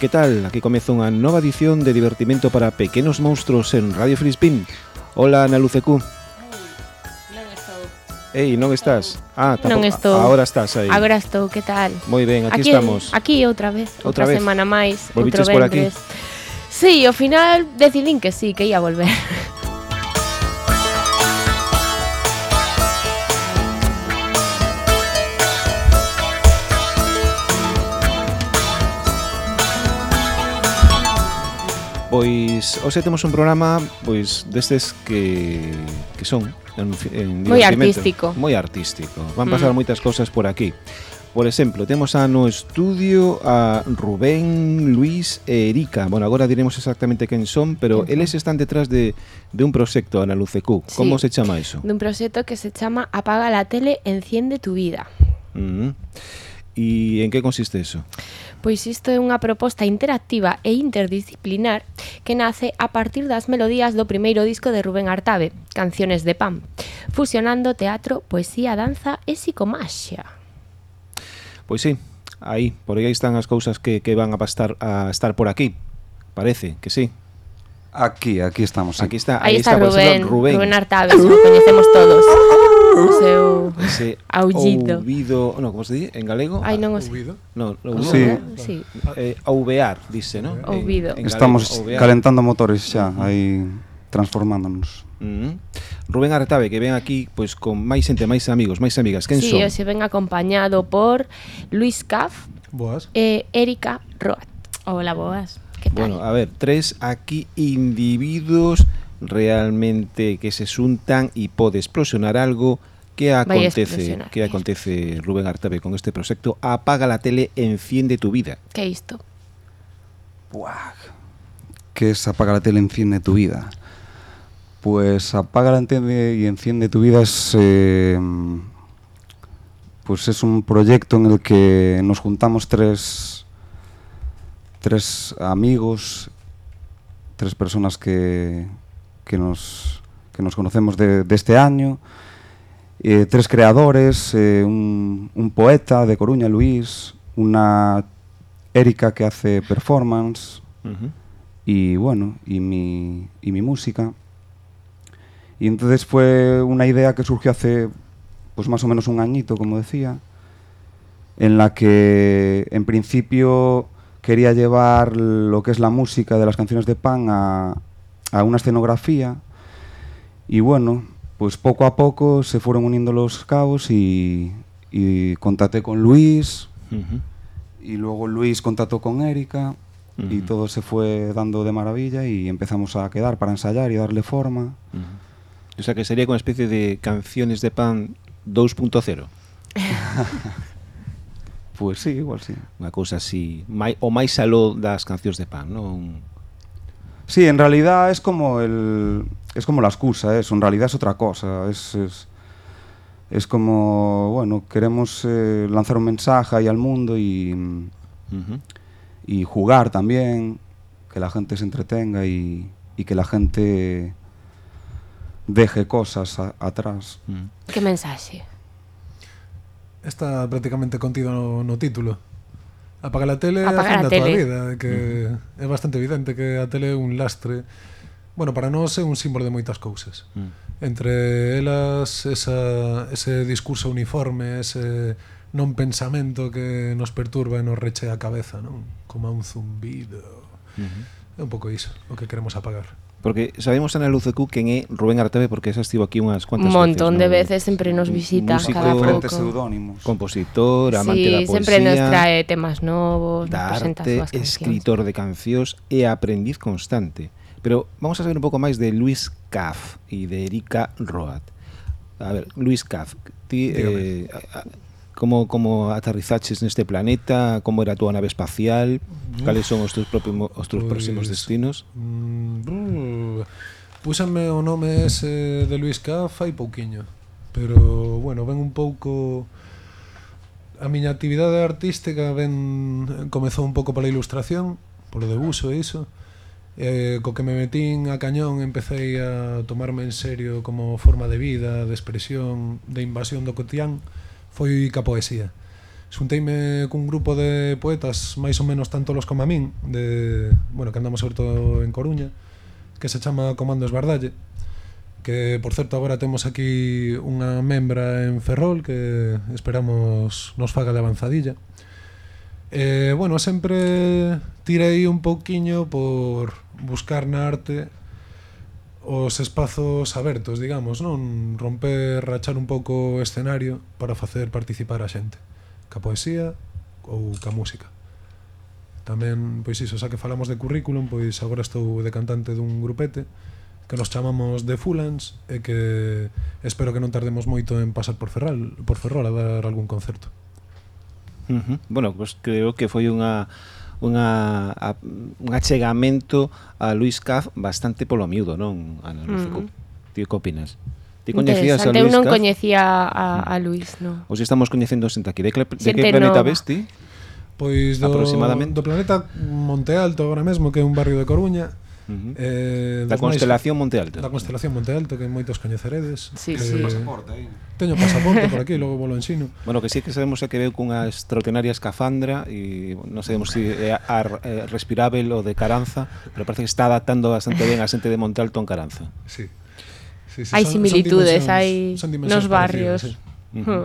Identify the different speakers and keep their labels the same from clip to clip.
Speaker 1: que tal? Aquí comeza unha nova edición de divertimento para pequenos monstruos en Radio Filispín Hola Ana Lucecu
Speaker 2: Non estou
Speaker 1: Ei, non estás? Ah, tapo,
Speaker 2: non estou
Speaker 1: Agora estás aí
Speaker 2: Agora estou, que tal?
Speaker 1: Moi ben, aquí, aquí estamos
Speaker 2: Aquí outra vez,
Speaker 1: outra,
Speaker 2: outra
Speaker 1: vez.
Speaker 2: semana máis
Speaker 1: Volviches por aquí?
Speaker 2: Sí, ao final decidín que sí, que ia volver
Speaker 1: Pois hoxe temos un programa pois destes que que son en, en
Speaker 2: moi artístico.
Speaker 1: Moi artístico. Van mm. pasar
Speaker 2: mm.
Speaker 1: moitas cousas por aquí. Por exemplo, temos a no estudio a Rubén, Luis e Erika. Bueno, agora diremos exactamente quen son, pero
Speaker 2: uh -huh.
Speaker 1: eles están detrás de, de un proxecto, Ana Lucecú.
Speaker 2: Sí,
Speaker 1: Como se chama iso?
Speaker 2: De un proxecto que se chama Apaga la tele, enciende tu vida.
Speaker 1: Mm. E en que consiste eso?
Speaker 2: Pois Pois isto é unha proposta interactiva e interdisciplinar que nace a partir das melodías do primeiro disco de Rubén Artabe, Canciones de Pan, fusionando teatro, poesía, danza e psicomaxia.
Speaker 1: Pois sí, aí, por aí están as cousas que, que van a pastar a estar por aquí. Parece que sí.
Speaker 3: Aquí, aquí estamos. Sí.
Speaker 1: Aquí está,
Speaker 2: aí, está,
Speaker 1: está
Speaker 2: Rubén,
Speaker 1: Rubén.
Speaker 2: Rubén Artabe, uh! o coñecemos todos. o seu
Speaker 1: ese
Speaker 2: aullido.
Speaker 1: Ouvido, no, como se di en galego?
Speaker 2: Ai, non o sei.
Speaker 4: Ouvido?
Speaker 1: No, no, ah,
Speaker 3: sí.
Speaker 2: Ah, sí.
Speaker 1: Eh, ouvear, dice, non?
Speaker 2: Ouvido.
Speaker 1: En, en
Speaker 3: Estamos
Speaker 1: ouvear.
Speaker 3: calentando motores xa, aí transformándonos.
Speaker 1: Mm -hmm. Rubén Artabe, que ven aquí pois con máis xente, máis amigos, máis amigas. Quen
Speaker 2: sí,
Speaker 1: son?
Speaker 2: Si, se ven acompañado por Luis Caf.
Speaker 4: Boas.
Speaker 2: Eh, Erika Roat. Hola, boas. Que tal?
Speaker 1: Bueno, a ver, tres aquí individuos realmente que se xuntan e pode explosionar algo que acontece, que acontece Rubén Artabe con este proxecto Apaga la tele, enciende tu vida.
Speaker 2: Que isto?
Speaker 3: Buah. ¿Qué es apaga la tele, enciende tu vida? Pues apaga la tele y enciende tu vida es eh, pues es un proyecto en el que nos juntamos tres tres amigos, tres personas que, que nos que nos conocemos de, de este año, eh, tres creadores, eh, un, un poeta de Coruña, Luis, una Erika que hace performance y bueno, y mi, y mi música. Y entonces fue una idea que surgió hace pues más o menos un añito, como decía, en la que en principio quería llevar lo que es la música de las canciones de Pan a, a unha escenografía e bueno, pois pouco a pouco se foron unindo los cabos e, e contacté con Luis
Speaker 1: uh -huh.
Speaker 3: y luego Luis contactó con Erika uh
Speaker 1: -huh.
Speaker 3: todo se fue dando de maravilla y empezamos a quedar para ensayar y darle forma.
Speaker 1: Uh -huh. O sea que sería como una especie de canciones de pan 2.0.
Speaker 3: pues sí, igual sí.
Speaker 1: Unha cousa así, mai, o máis aló das cancións de pan, non?
Speaker 3: Sí, en realidad es como el es como la excusa, eso, en realidad es otra cosa, es es, es como, bueno, queremos eh, lanzar un mensaje ahí al mundo y, y jugar también, que la gente se entretenga y, y que la gente deje cosas a- atrás.
Speaker 1: Mm.
Speaker 2: Que mensaxe?
Speaker 4: Está prácticamente contido no, no título. Apagar a tele
Speaker 2: Apaga a,
Speaker 4: a
Speaker 2: tele.
Speaker 4: vida, que é bastante evidente que a tele é un lastre. Bueno, para nós é un símbolo de moitas cousas.
Speaker 1: Mm.
Speaker 4: Entre elas esa, ese discurso uniforme, ese non pensamento que nos perturba e nos reche a cabeza, non? Como a un zumbido.
Speaker 1: Mm.
Speaker 4: É un pouco iso o que queremos apagar.
Speaker 1: Porque sabemos Ana Lucecu quen é Rubén Arteve porque xa estivo aquí unhas cuantas Un
Speaker 2: montón
Speaker 1: veces,
Speaker 2: de
Speaker 1: ¿no?
Speaker 2: veces sempre nos visita
Speaker 1: Músico,
Speaker 2: cada pouco.
Speaker 3: pseudónimos.
Speaker 1: Compositor, amante
Speaker 2: sí, da
Speaker 1: poesía.
Speaker 2: sempre nos trae temas novos,
Speaker 1: da
Speaker 2: nos presenta
Speaker 1: arte, escritor de cancións e aprendiz constante. Pero vamos a saber un pouco máis de Luis Caff e de Erika Roat. A ver, Luis Caff, ti eh, a, a, como como aterrizaches neste planeta, como era a túa nave espacial, cales son os teus próximos os teus
Speaker 4: pois, próximos
Speaker 1: destinos?
Speaker 4: Mm, uh, Púxame o nome ese de Luis K fai pouquiño, pero bueno, ven un pouco a miña actividade artística ben comezou un pouco pola ilustración, polo debuxo e iso. Eh, co que me metín a cañón empecé a tomarme en serio como forma de vida, de expresión, de invasión do cotián foi ca poesía. Xunteime cun grupo de poetas máis ou menos tanto los como a min, de, bueno, que andamos sobre todo en Coruña, que se chama Comandos Bardalle, que por certo agora temos aquí unha membra en Ferrol que esperamos nos faga de avanzadilla. Eh, bueno, sempre tirei un pouquiño por buscar na arte os espazos abertos, digamos, non romper, rachar un pouco o escenario para facer participar a xente, ca poesía ou ca música. Tamén, pois iso, xa que falamos de currículum, pois agora estou de cantante dun grupete que nos chamamos The Fulans e que espero que non tardemos moito en pasar por Ferral, por Ferrol a dar algún concerto.
Speaker 1: Uh -huh. Bueno, pois pues creo que foi unha unha, a, un achegamento a Luis Caf bastante polo miúdo, non, Ana Luz? Uh -huh. Tío, que opinas? Ti coñecías a Luis
Speaker 2: Eu non coñecía a, a mm. Luis, non.
Speaker 1: Os estamos coñecendo xente aquí. De, que, de que planeta no... ves ti?
Speaker 4: Pois do, do planeta Monte Alto, agora mesmo, que é un barrio de Coruña Uh -huh.
Speaker 1: eh, da Constelación Monte Alto.
Speaker 4: Da Constelación Monte Alto, que moitos coñeceredes.
Speaker 2: Sí,
Speaker 4: eh,
Speaker 2: sí.
Speaker 3: Pasaporte.
Speaker 4: Teño pasaporte por aquí, logo volo ensino.
Speaker 1: Bueno, que sí que sabemos que veu cunha extraordinaria escafandra e non sabemos se si é ar, eh, respirável ou de Caranza, pero parece que está adaptando bastante ben a xente de Monte Alto en Caranza.
Speaker 4: Sí. Sí, sí,
Speaker 2: hai similitudes, hai nos barrios.
Speaker 1: Sí. Uh -huh.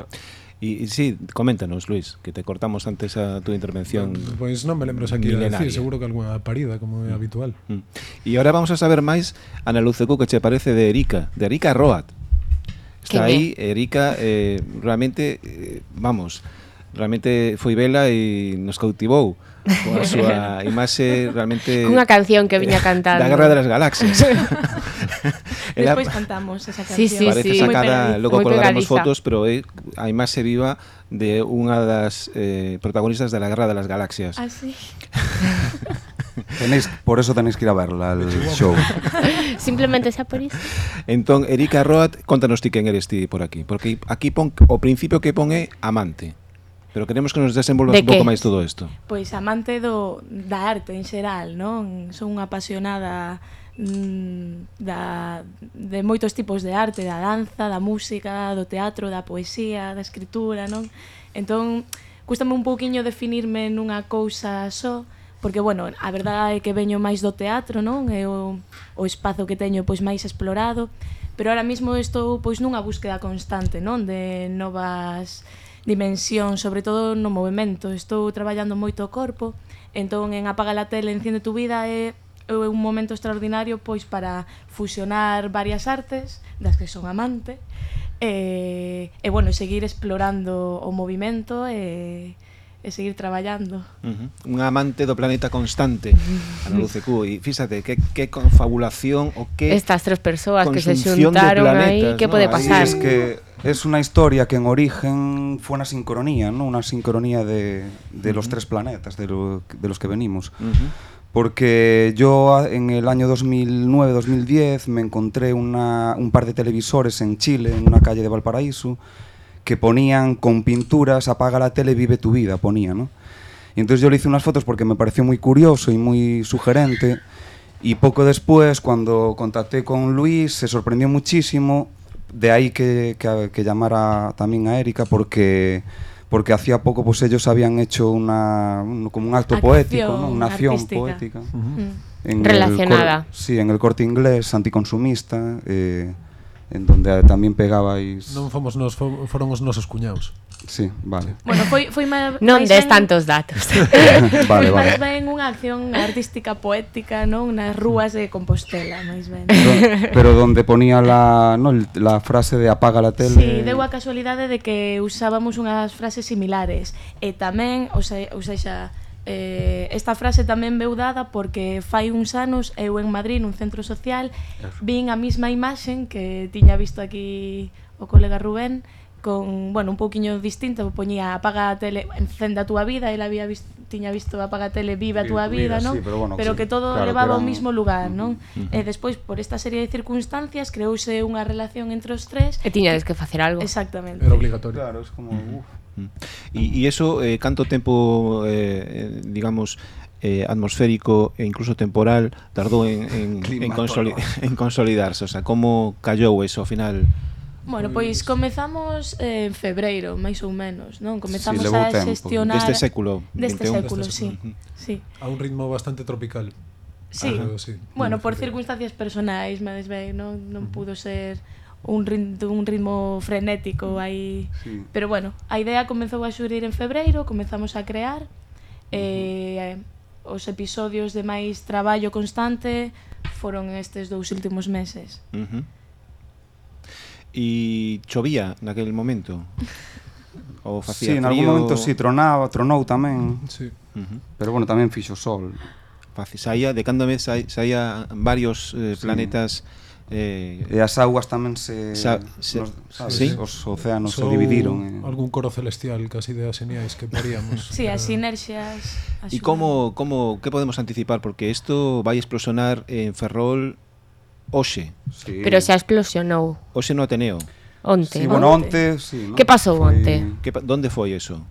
Speaker 1: E, e sí, coméntanos, Luis, que te cortamos antes a túa intervención.
Speaker 4: Pois pues non me lembro aquí que decir, seguro que algunha parida, como é mm. habitual.
Speaker 1: Mm. E agora vamos a saber máis, Ana Luceco, que che parece de Erika, de Erika Roat. Está aí, Erika, eh, realmente, eh, vamos, realmente foi vela e nos cautivou coa súa imaxe realmente
Speaker 2: Unha canción que viña eh, cantando
Speaker 1: da Guerra das Galaxias.
Speaker 5: Despois cantamos esa canción.
Speaker 2: Sí, sí,
Speaker 1: Parece
Speaker 2: sí.
Speaker 1: sacada, logo colgaremos fotos, pero é a imaxe viva de unha das eh, protagonistas da Guerra das Galaxias.
Speaker 5: Ah, sí.
Speaker 3: Tenéis, por eso tenéis que ir a verla al show.
Speaker 2: Simplemente xa por iso.
Speaker 1: Entón, Erika Roat, contanos ti quen eres ti por aquí, porque aquí pon o principio que pon é amante. Pero queremos que nos desenvolvas
Speaker 2: de
Speaker 1: un pouco máis todo isto.
Speaker 5: Pois amante do, da arte en xeral, non? Son unha apasionada mm, da, de moitos tipos de arte, da danza, da música, do teatro, da poesía, da escritura, non? Entón, custame un pouquiño definirme nunha cousa só, porque, bueno, a verdade é que veño máis do teatro, non? É o, o espazo que teño pois máis explorado, pero ahora mismo estou pois nunha búsqueda constante, non? De novas dimensión, sobre todo no movimento. Estou traballando moito o corpo, entón en Apaga la tele, enciende tu vida é un momento extraordinario pois para fusionar varias artes das que son amante e, e bueno, seguir explorando o movimento e, e seguir traballando.
Speaker 1: Uh -huh. Un amante do planeta constante, Ana Lucecu, e fíxate, que, que confabulación o que
Speaker 2: Estas tres persoas que se xuntaron aí, que
Speaker 1: ¿no?
Speaker 2: pode pasar?
Speaker 3: es que es una historia que en origen fue una sincronía, ¿no? Una sincronía de, de uh -huh. los tres planetas, de, lo, de los que venimos. Uh -huh. Porque yo en el año 2009-2010 me encontré una, un par de televisores en Chile, en una calle de Valparaíso, que ponían con pinturas apaga la tele, vive tu vida, ponía, ¿no? Y entonces yo le hice unas fotos porque me pareció muy curioso y muy sugerente. Y poco después, cuando contacté con Luis, se sorprendió muchísimo. De ahí que, que, que llamara también a Erika porque porque hacía poco pues ellos habían hecho una un, como un acto
Speaker 5: Acción
Speaker 3: poético, ¿no? una acción
Speaker 5: artística.
Speaker 3: poética.
Speaker 4: Uh -huh.
Speaker 3: En el
Speaker 2: Relacionada.
Speaker 3: cor- sí, en el corte inglés anticonsumista, eh, en donde tamén pegabais...
Speaker 4: Non fomos nos, fo, foron os nosos cuñados.
Speaker 3: Sí, vale.
Speaker 5: Bueno, foi, foi máis...
Speaker 2: Non des
Speaker 5: ben...
Speaker 2: tantos datos.
Speaker 3: vale, vale.
Speaker 5: Máis ben unha acción artística poética, non? Nas rúas de Compostela, máis ben.
Speaker 3: Pero, pero donde ponía la, no, la frase de apaga la tele...
Speaker 5: Sí, deu a casualidade de que usábamos unhas frases similares. E tamén, ou, se, ou seja, Eh, esta frase tamén veu dada porque fai uns anos eu en Madrid nun centro social vin a mesma imaxen que tiña visto aquí o colega Rubén con, bueno, un pouquiño distinto, poñía apaga a tele, encende a túa vida, el había visto, tiña visto apaga a tele, vive a túa vida,
Speaker 3: vida
Speaker 5: non?
Speaker 3: Sí, pero, bueno, pero sí,
Speaker 5: que todo
Speaker 3: claro,
Speaker 5: levaba ao
Speaker 3: mesmo
Speaker 5: mismo lugar, non? Uh -huh. E despois por esta serie de circunstancias creouse unha relación entre os tres.
Speaker 2: E tiñades que facer algo.
Speaker 5: Exactamente.
Speaker 4: Era obligatorio.
Speaker 3: Claro, es como, uh -huh. uf.
Speaker 1: Mm-hmm. E iso, eh, canto tempo, eh, digamos, eh, atmosférico e incluso temporal tardou en, en, en, consoli en consolidarse? O sea, como callou eso ao final?
Speaker 5: Bueno, pois, pois comezamos eh, en febreiro, máis ou menos, non? Comezamos
Speaker 3: sí,
Speaker 5: a
Speaker 3: tempo.
Speaker 5: xestionar...
Speaker 1: Deste século
Speaker 5: Deste
Speaker 1: 21.
Speaker 5: século, sí.
Speaker 4: Mm-hmm.
Speaker 5: sí.
Speaker 4: A un ritmo bastante tropical.
Speaker 5: Sí.
Speaker 4: Ajá. sí.
Speaker 5: Bueno, por circunstancias personais, máis ben, non, non pudo ser un ritmo, un ritmo frenético mm. aí.
Speaker 3: Sí.
Speaker 5: Pero bueno, a idea comezou a xurir en febreiro, comezamos a crear eh, os episodios de máis traballo constante foron estes dous últimos meses.
Speaker 1: Uh -huh. E chovía naquel momento? Ou facía
Speaker 3: sí, frío? en algún momento si sí, tronaba, tronou tamén.
Speaker 4: Sí.
Speaker 1: Uh -huh.
Speaker 3: Pero bueno, tamén fixo sol.
Speaker 1: Saía, de cando mes saía varios eh, planetas... Sí
Speaker 3: E, e as augas tamén se,
Speaker 1: Sa, se
Speaker 3: nos, sabes,
Speaker 1: sí?
Speaker 3: os océanos so,
Speaker 4: se
Speaker 3: dividiron. Eh.
Speaker 4: Algún coro celestial casi de aseniais que paríamos.
Speaker 5: Si, sí, as sinerxias.
Speaker 1: E como como que podemos anticipar porque isto vai explosionar en Ferrol hoxe.
Speaker 3: Sí.
Speaker 2: Pero xa explosionou.
Speaker 1: Hoxe no Ateneo.
Speaker 2: Onte.
Speaker 3: Sí, bueno, onte, sí, ¿no?
Speaker 2: Que pasou
Speaker 3: foi...
Speaker 2: onte?
Speaker 1: Que, onde foi eso?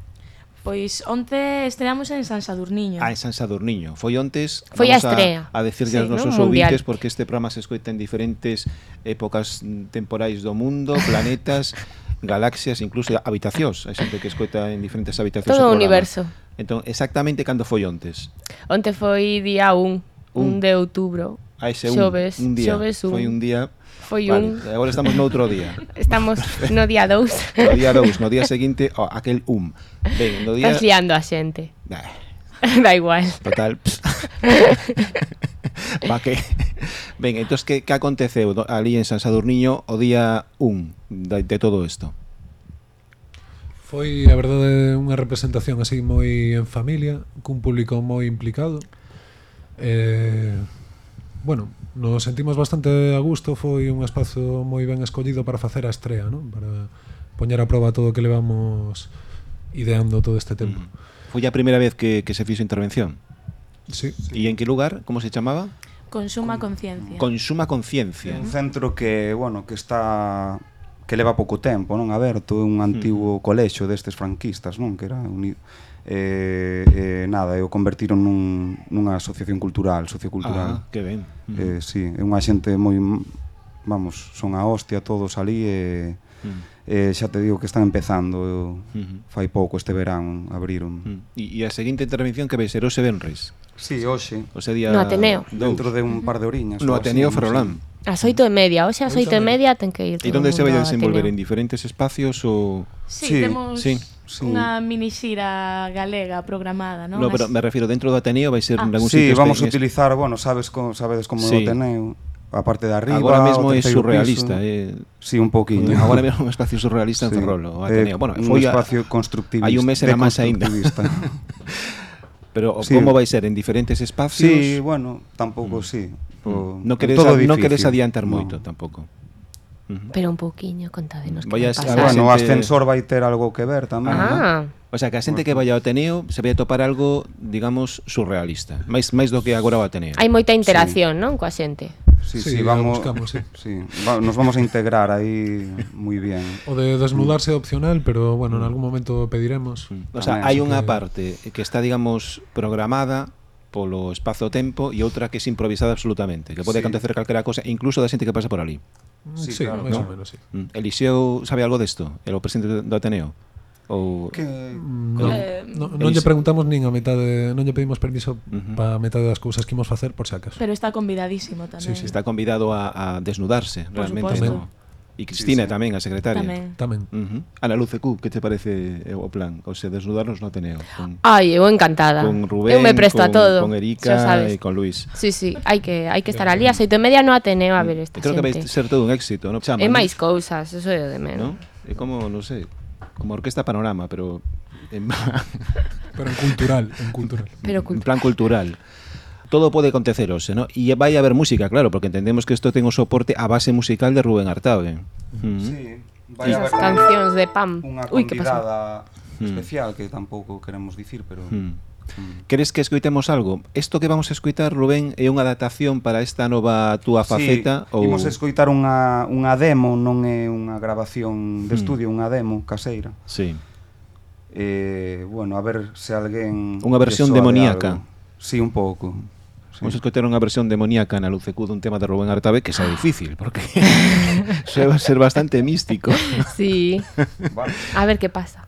Speaker 5: Pois onte estreamos en San Sadurniño.
Speaker 1: Ah, en San Sadurniño. Foi ontes,
Speaker 2: Foi a estrea.
Speaker 1: A, a
Speaker 2: sí,
Speaker 1: aos nosos
Speaker 2: no?
Speaker 1: ouvintes, porque este programa se escoita en diferentes épocas temporais do mundo, planetas, galaxias, incluso habitacións. Hai xente que escoita en diferentes habitacións.
Speaker 2: Todo
Speaker 1: o
Speaker 2: universo.
Speaker 1: Entón, exactamente cando foi ontes?
Speaker 2: Onte foi día 1,
Speaker 1: un.
Speaker 2: 1 de outubro
Speaker 1: a ese un,
Speaker 2: xoves,
Speaker 1: un día.
Speaker 2: Xoves un.
Speaker 1: Foi un día.
Speaker 2: Foi
Speaker 1: vale,
Speaker 2: un.
Speaker 1: Agora estamos noutro día.
Speaker 2: Estamos no día 2.
Speaker 1: no día 2, no día seguinte, oh, aquel um. Ben, no día...
Speaker 2: Estás liando a xente.
Speaker 1: Nah.
Speaker 2: da igual.
Speaker 1: Total. Va que... Ben, entón, que, que aconteceu ali en San Sadurniño o día 1 de, de todo isto?
Speaker 4: Foi, a verdade, unha representación así moi en familia, cun público moi implicado. Eh, bueno, nos sentimos bastante a gusto, foi un espazo moi ben escollido para facer a estrea, non? Para poñer a prova todo o que levamos ideando todo este tempo. Mm.
Speaker 1: Foi a primeira vez que, que se fixo intervención?
Speaker 4: Sí.
Speaker 1: E en que lugar? Como se chamaba?
Speaker 5: Consuma Conciencia.
Speaker 1: Consuma Conciencia.
Speaker 3: Un centro que, bueno, que está que leva pouco tempo, non? Aberto, un mm. antigo mm. colexio destes franquistas, non? Que era unido eh, eh, nada, eu convertiron nun, nunha asociación cultural, sociocultural.
Speaker 1: Ah, que ben.
Speaker 3: Eh, mm. sí, é unha xente moi, vamos, son a hostia todos ali e...
Speaker 1: Eh, mm.
Speaker 3: Eh, xa te digo que están empezando eu,
Speaker 1: uh -huh.
Speaker 3: fai pouco este verán abriron
Speaker 1: uh -huh. e, e a seguinte intervención que vai ser hoxe Benres Si,
Speaker 3: sí, hoxe
Speaker 1: hoxe día
Speaker 2: no Ateneo
Speaker 1: dous.
Speaker 3: dentro de un par de oriñas
Speaker 1: no Ateneo
Speaker 3: así,
Speaker 1: Ferrolán
Speaker 2: As oito e media, hoxe as
Speaker 4: oito e
Speaker 2: media ten que ir
Speaker 1: E onde se vai desenvolver en diferentes espacios ou...
Speaker 5: Sí,
Speaker 3: sí.
Speaker 5: temos...
Speaker 1: Sí.
Speaker 3: Sí.
Speaker 5: Unha minixira galega programada, non?
Speaker 1: No, pero me refiro dentro do Ateneo vai ser
Speaker 5: ah.
Speaker 1: algún
Speaker 3: sí,
Speaker 1: sitio
Speaker 3: vamos a utilizar, bueno, sabes como sabedes como
Speaker 1: sí.
Speaker 3: o Ateneo a parte de arriba.
Speaker 1: Agora mesmo é surrealista, eh.
Speaker 3: Si sí, un pouquiño.
Speaker 1: Agora mesmo un espacio surrealista
Speaker 3: sí.
Speaker 1: en Ferrolo, o
Speaker 3: eh,
Speaker 1: Ateneo. Eh,
Speaker 3: bueno,
Speaker 1: foi un
Speaker 3: espacio a, constructivista.
Speaker 1: Hai un mes era máis aínda. Pero
Speaker 3: sí.
Speaker 1: como vai ser en diferentes espacios?
Speaker 3: Sí, bueno, tampouco mm. sí. Mm. O,
Speaker 1: no queres no queres adiantar
Speaker 3: no.
Speaker 1: moito tampouco.
Speaker 2: Pero un pouquiño, contádenos que Vaya,
Speaker 1: pasa.
Speaker 3: Bueno, o ascensor vai ter algo que ver tamén,
Speaker 2: ah.
Speaker 1: O sea, que a xente que vai ao Ateneo se vai topar algo, digamos, surrealista. Máis máis do que agora o Ateneo.
Speaker 2: Hai moita interacción, sí. non, coa xente?
Speaker 3: Sí,
Speaker 4: sí,
Speaker 3: sí vamos,
Speaker 4: buscamos, sí.
Speaker 3: sí. Va, nos vamos a integrar aí moi bien.
Speaker 4: O de desnudarse é opcional, pero bueno, en algún momento pediremos. Mm.
Speaker 1: O sea, hai unha
Speaker 4: que...
Speaker 1: parte que está, digamos, programada polo espazo-tempo e outra que é improvisada absolutamente, que pode
Speaker 3: sí.
Speaker 1: acontecer calquera cosa, incluso da xente que pasa por ali.
Speaker 3: Mm, sí,
Speaker 4: sí
Speaker 3: claro,
Speaker 4: máis
Speaker 3: no?
Speaker 4: ou menos, sí.
Speaker 1: Mm. Eliseo sabe algo desto? El o presidente do Ateneo? Ou
Speaker 3: que
Speaker 4: mm, non,
Speaker 5: eh,
Speaker 4: no, non lle preguntamos nin a metade, non lle pedimos permiso
Speaker 1: uh -huh.
Speaker 4: para a metade das cousas que imos facer por si acaso.
Speaker 5: Pero está convidadísimo tamén.
Speaker 4: Sí, sí.
Speaker 1: Está convidado a, a desnudarse,
Speaker 5: por
Speaker 1: realmente,
Speaker 5: supuesto.
Speaker 1: no? E Cristina
Speaker 3: sí, sí.
Speaker 1: tamén, a secretaria.
Speaker 5: Tamén.
Speaker 4: tamén.
Speaker 1: Uh -huh. Ana Luce Cú, que te parece eh, o plan? O se desnudarnos no Ateneo. Con,
Speaker 2: Ai, eu encantada.
Speaker 1: Con Rubén,
Speaker 2: eu me presto
Speaker 1: con,
Speaker 2: a todo.
Speaker 1: con Erika e con Luis.
Speaker 2: Sí, sí, hai que hai que estar ali a seito e media no Ateneo a ver esta
Speaker 1: Creo. Creo que vai ser todo un éxito, non?
Speaker 2: E máis cousas, eso é o de menos.
Speaker 1: ¿No? É como, non sei, como Orquesta Panorama, pero en...
Speaker 4: pero en cultural, en cultural.
Speaker 2: Pero
Speaker 1: cultural.
Speaker 2: En
Speaker 1: plan cultural todo pode acontecer hoxe, ¿no? E vai haber música, claro, porque entendemos que isto ten o soporte a base musical de Rubén Artabe. Mm.
Speaker 3: Sí, vai haber
Speaker 2: cancións de Pam.
Speaker 3: Unha
Speaker 2: que
Speaker 3: convidada
Speaker 1: mm.
Speaker 3: especial que tampouco queremos dicir, pero
Speaker 1: mm.
Speaker 3: mm.
Speaker 1: Queres que escoitemos algo? Isto que vamos a escoitar, Rubén, é unha adaptación para esta nova túa faceta?
Speaker 3: Sí, ou... imos escoitar unha, unha demo, non é unha grabación de
Speaker 1: mm.
Speaker 3: estudio, unha demo caseira.
Speaker 1: Sí.
Speaker 3: Eh, bueno, a ver se alguén...
Speaker 1: Unha versión demoníaca.
Speaker 3: Algo. Sí, un pouco.
Speaker 1: Vamos a escoitar unha versión demoníaca na Lucecu dun tema de Rubén Artabe que xa é difícil, porque suele ser bastante místico.
Speaker 2: Sí. A ver qué pasa.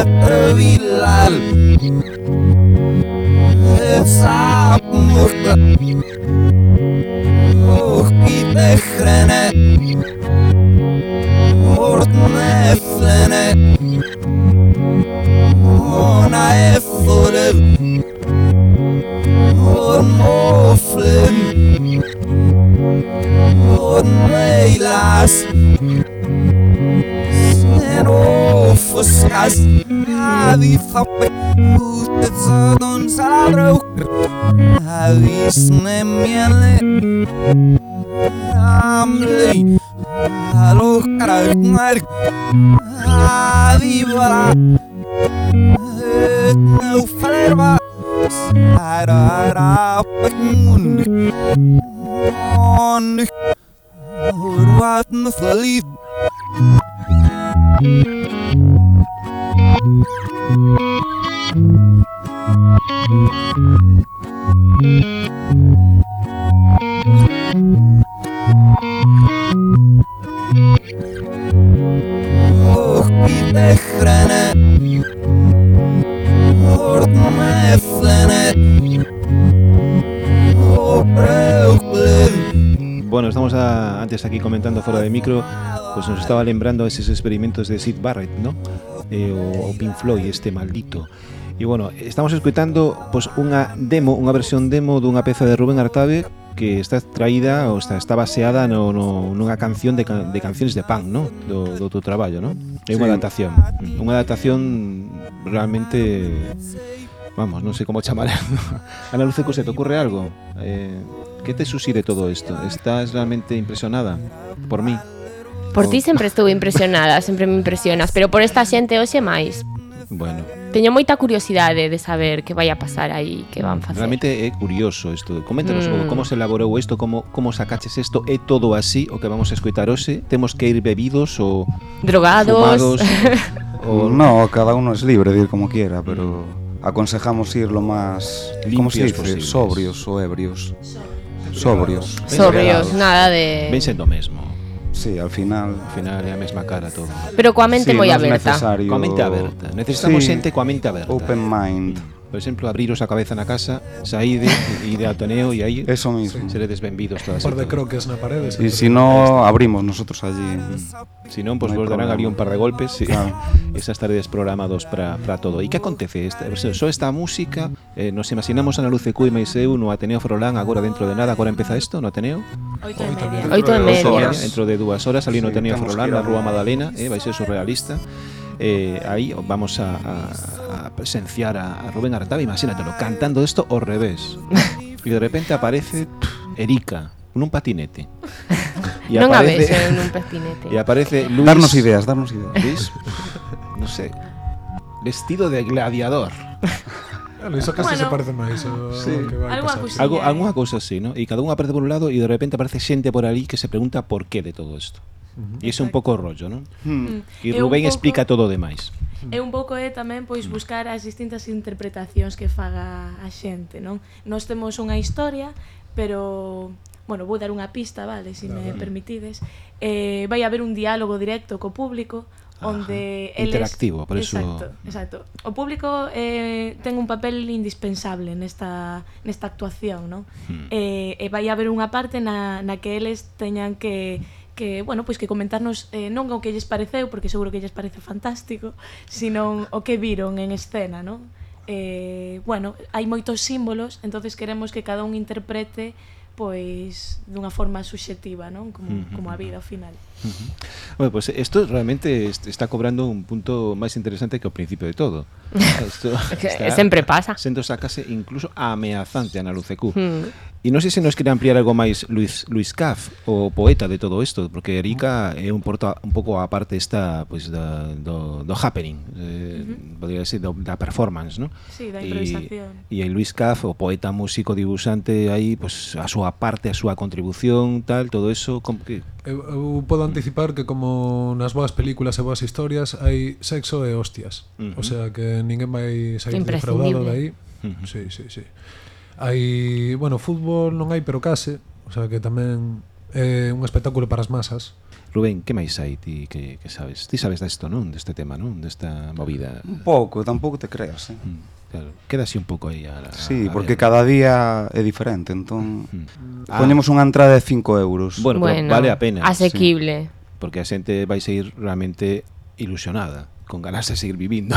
Speaker 1: Atrevillal Sám murta Oh, tomar. comentando fora de micro, pois nos estaba lembrando eses experimentos de Sid Barrett, ¿no? Eh, o, o Pink Floyd, este maldito. E bueno, estamos escoitando pois unha demo, unha versión demo dunha peza de Rubén Artabe que está traída ou está, está baseada no, no, nunha canción de, de cancións de punk, ¿no? Do, do teu traballo, ¿no? É unha
Speaker 3: sí.
Speaker 1: adaptación, unha adaptación realmente vamos, non sei como chamar. Ana Luce, que se te ocurre algo? Eh Que te suxire todo isto? Estás realmente impresionada por mí?
Speaker 2: Por ti sempre estou impresionada, sempre me impresionas, pero por esta xente hoxe máis.
Speaker 1: Bueno.
Speaker 2: Teño moita curiosidade de saber que vai a pasar aí, que van facer.
Speaker 1: Realmente é curioso isto. Coméntanos
Speaker 2: mm.
Speaker 1: como se elaborou isto, como como sacaches isto, é todo así o que vamos a escoitar hoxe? Temos que ir bebidos ou
Speaker 2: drogados?
Speaker 1: Fumados, ou
Speaker 3: no, cada uno es libre de ir como quiera, pero aconsejamos ir lo más Limpios como
Speaker 1: se
Speaker 3: dice,
Speaker 1: posibles.
Speaker 3: sobrios o ebrios. Sobrios.
Speaker 2: Sobrios, nada de...
Speaker 1: ven sendo mesmo.
Speaker 3: Sí, al final.
Speaker 1: Ao final é a mesma cara todo.
Speaker 2: Pero coa mente
Speaker 3: sí,
Speaker 2: moi aberta.
Speaker 3: necesario-
Speaker 1: Coa mente aberta. Necesitamos
Speaker 3: Sí,
Speaker 1: xente coa mente aberta.
Speaker 3: Open mind.
Speaker 1: por exemplo, abriros a cabeza na casa, saíde, ide ao Ateneo e aí
Speaker 3: Eso mismo.
Speaker 1: seredes benvidos todas.
Speaker 4: Un par de croques na parede.
Speaker 3: E se si no, abrimos nosotros allí.
Speaker 1: Se si non, pois
Speaker 3: pues, no
Speaker 1: vos darán ali un par de golpes e
Speaker 3: claro.
Speaker 1: esas tardes programados para todo. E que acontece? Esta, só esta música, eh, nos imaginamos a na Luce Cui máis eu no Ateneo Frolán, agora dentro de nada, agora empeza isto no Ateneo?
Speaker 5: Oito e media.
Speaker 2: Oito e media.
Speaker 1: Dentro de dúas horas, ali no Ateneo
Speaker 3: sí,
Speaker 1: Frolán, na Rúa Madalena, eh, vai ser surrealista eh, aí vamos a, a, a presenciar a, a Rubén Artabe, imagínatelo, cantando esto ao revés. E de repente aparece pff, Erika nun patinete. Y
Speaker 2: non
Speaker 1: aparece,
Speaker 2: a veces nun patinete.
Speaker 1: E aparece Luis...
Speaker 3: Darnos ideas, darnos ideas.
Speaker 1: Luis, no sé, vestido de gladiador.
Speaker 4: Bueno, iso casi
Speaker 5: bueno.
Speaker 4: se parece máis ao
Speaker 1: sí.
Speaker 4: que vai
Speaker 5: Algo
Speaker 4: pasar.
Speaker 1: Algo,
Speaker 5: sí.
Speaker 1: Alguna cousa así, ¿no? E cada un aparece por un lado e de repente aparece xente por ali que se pregunta por qué de todo isto. Uh -huh. E ese é un pouco o rollo, non?
Speaker 5: Mm. mm. E
Speaker 1: Rubén
Speaker 5: pouco...
Speaker 1: explica todo o demais.
Speaker 5: É mm. un pouco é tamén pois mm. buscar as distintas interpretacións que faga a xente, non? Nós temos unha historia, pero bueno, vou dar unha pista, vale, se si me permitides. Eh, vai haber un diálogo directo co público onde Ajá. eles
Speaker 1: interactivo, por eso
Speaker 5: Exacto, exacto. O público eh ten un papel indispensable nesta nesta actuación, non?
Speaker 1: Hmm.
Speaker 5: Eh e vai haber unha parte na na que eles teñan que que, bueno, pois que comentarnos eh, non o que lles pareceu, porque seguro que lles parece fantástico, sino o que viron en escena, non? Eh, bueno, hai moitos símbolos, entonces queremos que cada un interprete pois dunha forma subxectiva, non? Como,
Speaker 1: hmm, hmm,
Speaker 5: como a hmm, vida ao final. Uh.
Speaker 1: Bueno, pues esto realmente está cobrando un punto máis interesante que ao principio de todo. Esto
Speaker 2: está, sempre pasa.
Speaker 1: Sendo sacase incluso ameazante a Ana Lucecú.
Speaker 2: Hmm.
Speaker 1: E non sei se nos quere ampliar algo máis Luis Luis Caf, o poeta de todo isto, porque Erika é un, porta, un pouco a parte esta pues, da, do, do happening, eh, uh -huh. podría decir, do, da performance, ¿no?
Speaker 5: Sí, da improvisación.
Speaker 1: E, e Luis Caf, o poeta, músico, dibusante, aí, pues, a súa parte, a súa contribución, tal, todo eso... Como que...
Speaker 4: Eu, eu podo anticipar que como nas boas películas e boas historias hai sexo e hostias.
Speaker 1: Uh -huh.
Speaker 4: O sea que ninguén vai sair defraudado de aí.
Speaker 1: Uh -huh.
Speaker 4: Sí, sí, sí. Hai, bueno, fútbol non hai, pero case, o sea que tamén é un espectáculo para as masas.
Speaker 1: Rubén, que máis hai ti que, que sabes? Ti sabes desto, non? Deste tema, non? Desta movida.
Speaker 3: Un pouco, tampouco te creas, eh?
Speaker 1: Mm. Claro, así un pouco aí a a,
Speaker 3: Sí,
Speaker 1: a
Speaker 3: porque
Speaker 1: ver.
Speaker 3: cada día é diferente entón
Speaker 1: mm. ah.
Speaker 3: Ponemos unha entrada de 5 euros
Speaker 1: Bueno, bueno pero vale a pena
Speaker 2: Asequible sí.
Speaker 1: Porque a xente vai seguir realmente ilusionada con ganas de seguir vivindo.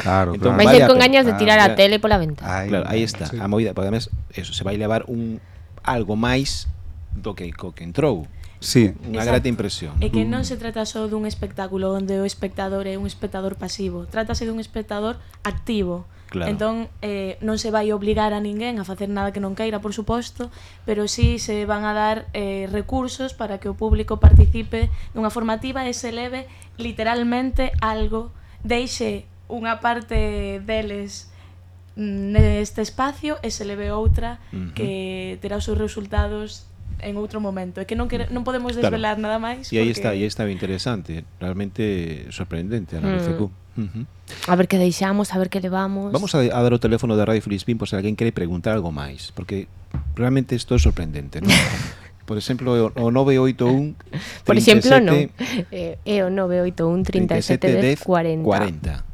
Speaker 3: Claro,
Speaker 1: entón,
Speaker 3: claro.
Speaker 2: Vai
Speaker 1: vale ser
Speaker 2: con ganas de tirar ah,
Speaker 1: a
Speaker 2: tele pola ventana.
Speaker 3: Ahí,
Speaker 1: claro, aí está,
Speaker 4: sí.
Speaker 1: a movida, porque además eso se vai levar un algo máis do que co que entrou.
Speaker 3: Sí,
Speaker 1: unha grata impresión.
Speaker 5: É que non se trata só dun espectáculo onde o espectador é un espectador pasivo, trátase dun espectador activo.
Speaker 1: Claro.
Speaker 5: Entón, eh, non se vai obligar a ninguén a facer nada que non queira, por suposto, pero sí se van a dar eh, recursos para que o público participe dunha formativa e se leve literalmente algo, deixe unha parte deles mm, neste espacio e se leve outra
Speaker 1: uh -huh.
Speaker 5: que terá os seus resultados en outro momento. É que non quere, non podemos desvelar claro. nada máis.
Speaker 1: E aí
Speaker 5: porque...
Speaker 1: está, aí está interesante, realmente sorprendente a analiza
Speaker 2: mm.
Speaker 1: Uh -huh.
Speaker 2: A ver que deixamos, a ver que levamos.
Speaker 1: Vamos a, a dar o teléfono da Radio Filispín por se alguén quere preguntar algo máis, porque realmente isto é sorprendente, non? por exemplo, o 981
Speaker 2: Por exemplo, non. É, é eh, o 981 37 10 40.
Speaker 1: 40.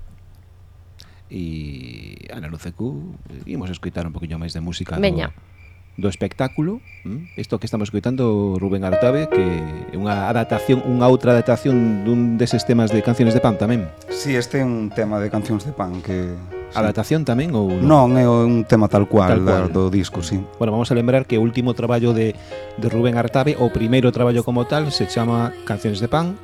Speaker 1: E Ana Lucecu, imos escoitar un poquinho máis de música.
Speaker 2: Veña.
Speaker 1: Do do espectáculo Isto que estamos escoitando Rubén Artabe Que é unha adaptación, unha outra adaptación Dun deses temas de canciones de pan tamén Si,
Speaker 3: sí, este é un tema de cancións de pan Que Sí.
Speaker 1: Adaptación tamén ou
Speaker 3: non? Non, é un tema tal cual,
Speaker 1: tal cual.
Speaker 3: do disco, sí.
Speaker 1: Bueno, vamos a lembrar que o último traballo de, de Rubén Artabe, o primeiro traballo como tal, se chama Canciones de Pan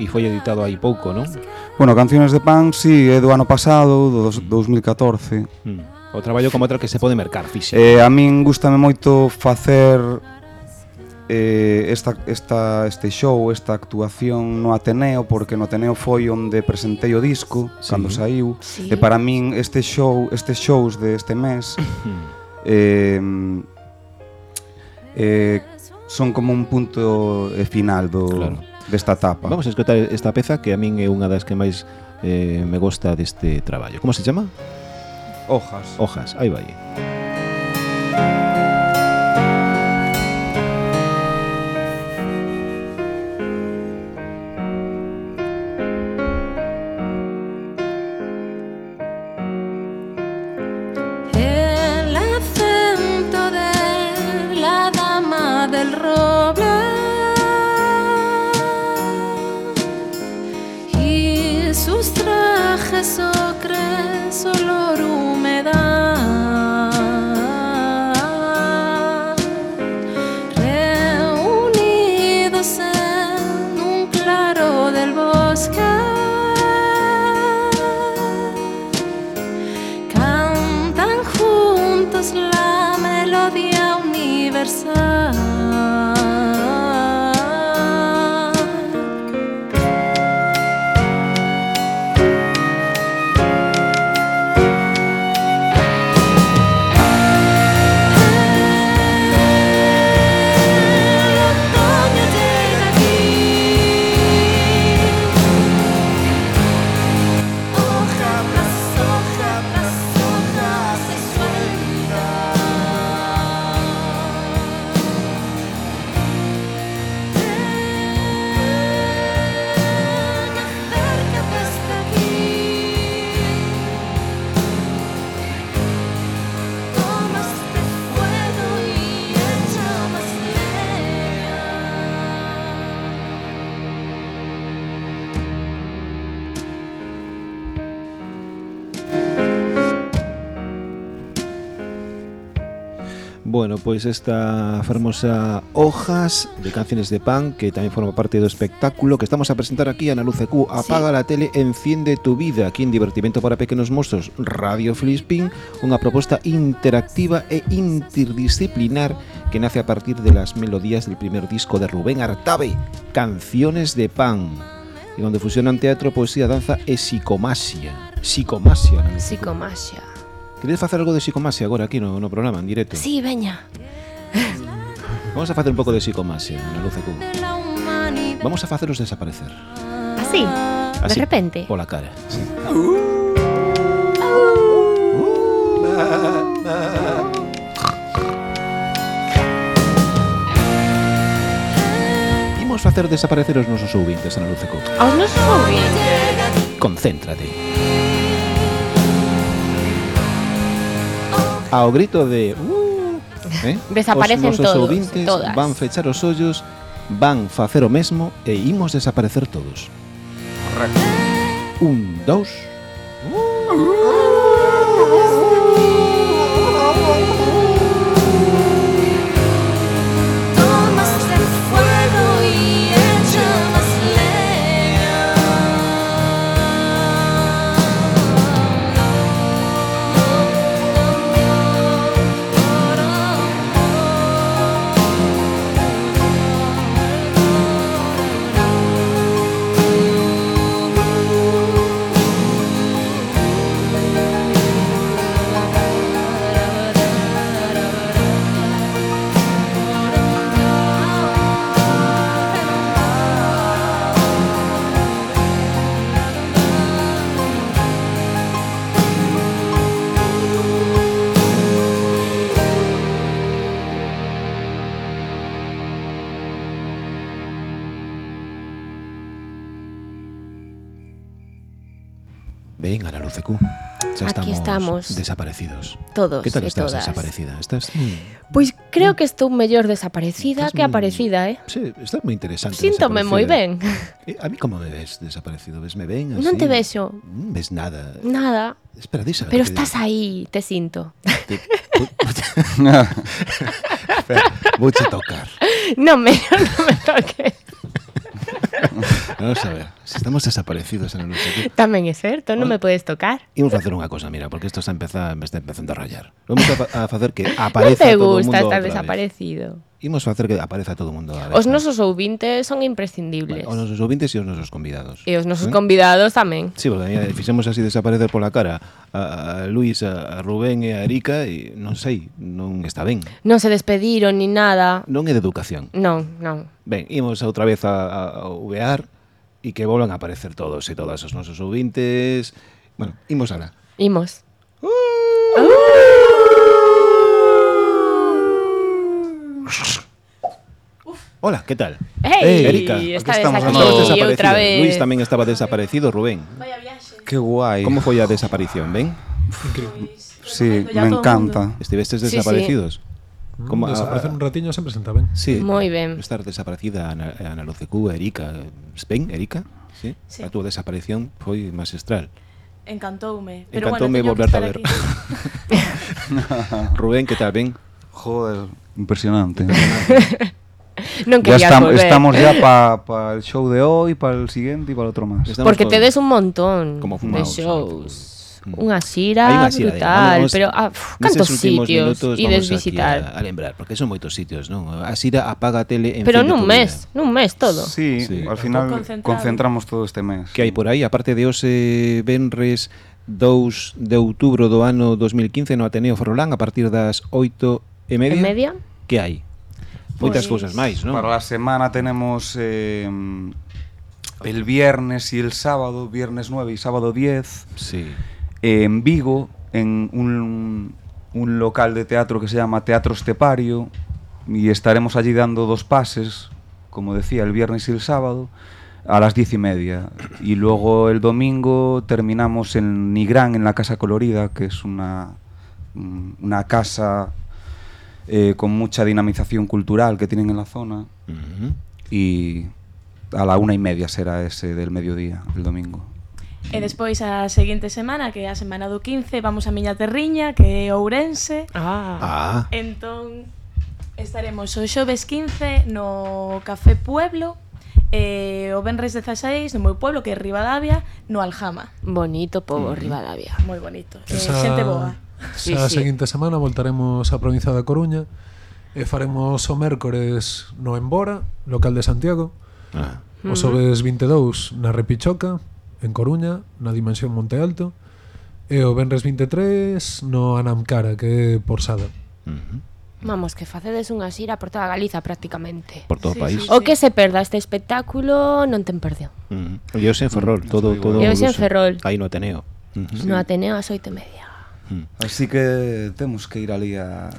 Speaker 1: e foi editado aí pouco, non?
Speaker 3: Bueno, Canciones de Pan, sí, é do ano pasado, do 2014.
Speaker 1: mm. O traballo como outra que se pode mercar físico.
Speaker 3: Eh, a min gustame moito facer eh, esta, esta, este show, esta actuación no Ateneo, porque no Ateneo foi onde presentei o disco,
Speaker 1: sí.
Speaker 3: cando saiu.
Speaker 2: Sí.
Speaker 3: E para min este show, estes shows de este mes eh, eh, son como un punto eh, final do,
Speaker 1: claro.
Speaker 3: desta etapa.
Speaker 1: Vamos a escutar esta peza que a min é unha das que máis eh, me gosta deste traballo. Como se chama?
Speaker 3: hojas.
Speaker 1: Hojas,
Speaker 6: ahí va.
Speaker 1: Ahí. pois esta fermosa Hojas de Canciones de Pan que tamén forma parte do espectáculo que estamos a presentar aquí a Luz Q Apaga sí. la tele, enciende tu vida aquí en Divertimento para Pequenos Mostros Radio Filispín unha proposta interactiva e interdisciplinar que nace a partir de las melodías del primer disco de Rubén Artabe Canciones de Pan e onde fusionan teatro, poesía, danza e psicomasia. Psicomasia Luz
Speaker 2: psicomasia.
Speaker 1: Queredes facer algo de psicomasia agora aquí no, no programa, en directo?
Speaker 2: Sí, veña.
Speaker 1: Vamos a facer un pouco de psicomasia na luz
Speaker 6: de Cuba.
Speaker 1: Vamos a faceros desaparecer.
Speaker 2: Así?
Speaker 1: Así,
Speaker 2: de repente?
Speaker 1: Pola cara. Sí. Uh, uh, uh, Imos facer desaparecer os nosos ouvintes na luz de
Speaker 2: Cuba. Os nosos ouvintes?
Speaker 1: Concéntrate. Concéntrate. ao grito de uh, eh?
Speaker 2: Desaparecen
Speaker 1: os nosos
Speaker 2: todos,
Speaker 1: ouvintes
Speaker 2: todas.
Speaker 1: van fechar os ollos, van facer o mesmo e imos desaparecer todos. Correcto. Un, dous... Uh,
Speaker 2: uh.
Speaker 1: Estamos, desaparecidos.
Speaker 2: Todos
Speaker 1: Que tal estás
Speaker 2: todas.
Speaker 1: desaparecida? Estás mm,
Speaker 2: Pois creo que estou mellor desaparecida
Speaker 1: Estás
Speaker 2: que
Speaker 1: moi-
Speaker 2: aparecida, eh?
Speaker 1: Sí, estás moi interesante.
Speaker 2: Síntome moi ben.
Speaker 1: Eh, a mí como me ves desaparecido? Vesme ben así?
Speaker 2: Non te vexo
Speaker 1: ves nada.
Speaker 2: nada,
Speaker 1: Espera, deixa.
Speaker 2: pero estás aí, te sinto.
Speaker 1: te- Espera, vouche tocar.
Speaker 2: Non me, non me toques.
Speaker 1: Vamos a ver, Estamos desaparecidos en el noso equipo.
Speaker 2: Tamén é certo, non me podes tocar.
Speaker 1: Imos facer unha cosa, mira, porque isto está empeza, me está empezando a rayar. Vamos a, a facer que apareza
Speaker 2: no
Speaker 1: todo o mundo.
Speaker 2: Non
Speaker 1: te gusta estar
Speaker 2: desaparecido. Vez.
Speaker 1: Imos facer que apareza todo o mundo. Vez,
Speaker 2: os nosos ouvintes son imprescindibles.
Speaker 1: Os nosos ouvintes e os nosos convidados.
Speaker 2: E os nosos
Speaker 1: ¿Eh?
Speaker 2: convidados tamén.
Speaker 1: Sí, porque mira, fixemos así desaparecer pola cara a, a Luis, a Rubén e a Erika e non sei, non está ben.
Speaker 2: Non se despediron ni nada.
Speaker 1: Non é de educación.
Speaker 2: Non, non.
Speaker 1: Ben, imos outra vez a, a, a uvear e que volvan a aparecer todos e todas os nosos ouvintes. Bueno, imos alá.
Speaker 2: Imos. Uh! Uh! Uf.
Speaker 1: Hola, que tal?
Speaker 2: Hey, eh,
Speaker 1: Erika,
Speaker 2: esta
Speaker 3: aquí estamos,
Speaker 2: aquí,
Speaker 1: estamos
Speaker 2: outra vez.
Speaker 1: Luis tamén estaba desaparecido, Rubén.
Speaker 5: Vaya viaxe.
Speaker 3: Que guai.
Speaker 1: Como foi a desaparición, ben?
Speaker 3: Increíble.
Speaker 5: Sí,
Speaker 3: me encanta.
Speaker 1: Estivestes desaparecidos?
Speaker 2: Sí, sí.
Speaker 1: Desaparecidos? Como a-
Speaker 4: Desaparecer un ratiño sempre senta ben.
Speaker 1: Sí.
Speaker 2: Moi ben.
Speaker 1: Estar desaparecida Ana, Ana Lucecu, Erika. Ben, Erika? Sí.
Speaker 5: Sí.
Speaker 1: A túa desaparición foi magistral.
Speaker 5: Encantoume. Pero
Speaker 1: Encantoume
Speaker 5: bueno,
Speaker 1: volverte a ver. Rubén, que tal, ben?
Speaker 3: Joder, impresionante.
Speaker 2: Non
Speaker 3: ya
Speaker 2: querías
Speaker 3: estam-
Speaker 2: volver.
Speaker 3: estamos ya para el show de hoy, para el siguiente y para el otro más.
Speaker 1: Estamos
Speaker 2: Porque
Speaker 1: con-
Speaker 2: tedes un montón
Speaker 1: Como
Speaker 2: de shows.
Speaker 1: Mm.
Speaker 2: Unha xira,
Speaker 1: unha xira
Speaker 2: brutal, pero ah, uf, cantos sitios ides visitar.
Speaker 1: A, a lembrar, porque son moitos sitios, non? A xira apaga a tele en
Speaker 2: Pero nun mes, nun mes todo.
Speaker 3: Sí,
Speaker 1: sí.
Speaker 3: al final concentramos todo este mes.
Speaker 1: Que hai por aí, aparte de hoxe Benres 2 de outubro do ano 2015 no Ateneo Ferrolán a partir das 8 e media.
Speaker 2: E media?
Speaker 1: Que hai? Moitas
Speaker 5: pues,
Speaker 1: cousas máis, non?
Speaker 3: Para a semana tenemos eh, el viernes y el sábado, viernes 9 y sábado 10.
Speaker 1: Sí.
Speaker 3: Eh, en Vigo, en un, un local de teatro que se llama Teatro Estepario, y estaremos allí dando dos pases, como decía, el viernes y el sábado, a las diez y media. Y luego el domingo terminamos en Nigrán, en la Casa Colorida, que es una, mm, una casa eh, con mucha dinamización cultural que tienen en la zona. Y a la una y media será ese del mediodía, el domingo.
Speaker 5: E despois a seguinte semana, que é a semana do 15, vamos a miña terriña, que é Ourense.
Speaker 2: Ah.
Speaker 1: ah.
Speaker 5: Entón estaremos o xoves 15 no Café Pueblo e eh, o Benres 16 no meu pueblo, que é Rivadavia, no Aljama.
Speaker 2: Bonito povo mm. Mm-hmm. Rivadavia.
Speaker 5: Moi bonito. Esa, eh, xente boa.
Speaker 4: Esa
Speaker 2: sí, sí.
Speaker 4: seguinte semana voltaremos á provincia da Coruña e faremos o mércores no Embora, local de Santiago.
Speaker 1: Ah.
Speaker 4: O xoves 22 na Repichoca en Coruña, na Dimensión Monte Alto, e o Benres 23 no Anamcara, que é por Sada.
Speaker 2: Vamos, que facedes unha xira por toda Galiza prácticamente.
Speaker 1: Por todo o
Speaker 5: sí,
Speaker 1: país.
Speaker 5: Sí, sí.
Speaker 2: O que se perda este espectáculo non ten perdón.
Speaker 1: Mm. Eh. E hoxe en Ferrol, todo todo.
Speaker 2: E hoxe en Ferrol.
Speaker 1: Aí no Ateneo. Uh.
Speaker 2: No Ateneo ás 8:30.
Speaker 1: Mm.
Speaker 3: Así que temos que ir ali a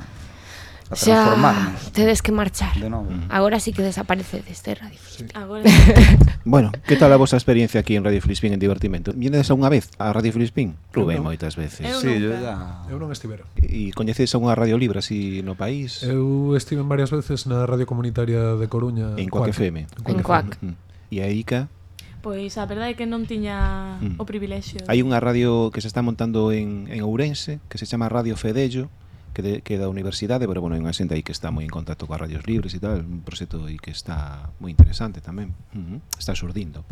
Speaker 3: a transformarnos.
Speaker 2: Tedes que marchar.
Speaker 3: De novo.
Speaker 2: Agora sí que desaparecedes de Radio Filispín. Sí.
Speaker 5: Agora...
Speaker 1: bueno, que tal a vosa experiencia aquí en Radio Filispín en divertimento? Vienedes a unha vez a Radio Filispín? Rubén
Speaker 4: no.
Speaker 1: moitas veces.
Speaker 5: Eu
Speaker 3: sí,
Speaker 5: eu
Speaker 3: ya...
Speaker 4: Eu non estivera.
Speaker 1: E coñecedes algunha radio libre así no país?
Speaker 4: Eu estive varias veces na Radio Comunitaria de Coruña.
Speaker 1: En Coac FM.
Speaker 2: En Coac.
Speaker 1: Mm. E a ICA?
Speaker 5: Pois a verdade é que non tiña
Speaker 1: mm.
Speaker 5: o privilexio.
Speaker 1: Hai unha radio que se está montando en, en Ourense, que se chama Radio Fedello, que, de, que da universidade, pero bueno, hai unha xente aí que está moi en contacto coas radios libres e tal, un proxecto aí que está moi interesante tamén, uh -huh. está surdindo.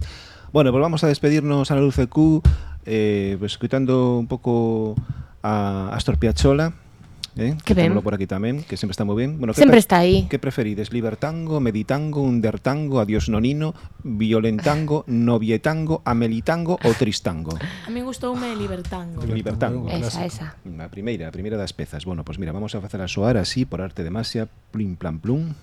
Speaker 1: Bueno, pues vamos a despedirnos a la luz Q, eh, pues, escutando un pouco a Astor Piazzolla, eh?
Speaker 2: Que ben.
Speaker 1: por aquí tamén, que sempre está moi ben. Bueno,
Speaker 2: sempre está aí.
Speaker 1: Que preferides, libertango, meditango, undertango, adiós nonino, violentango, novietango, amelitango ou tristango?
Speaker 5: A mí gustoume libertango.
Speaker 1: Ah, libertango.
Speaker 2: Esa, esa.
Speaker 1: A primeira, a primeira das pezas. Bueno, pois pues mira, vamos a facer a soar así por arte de masia, plim plan plum.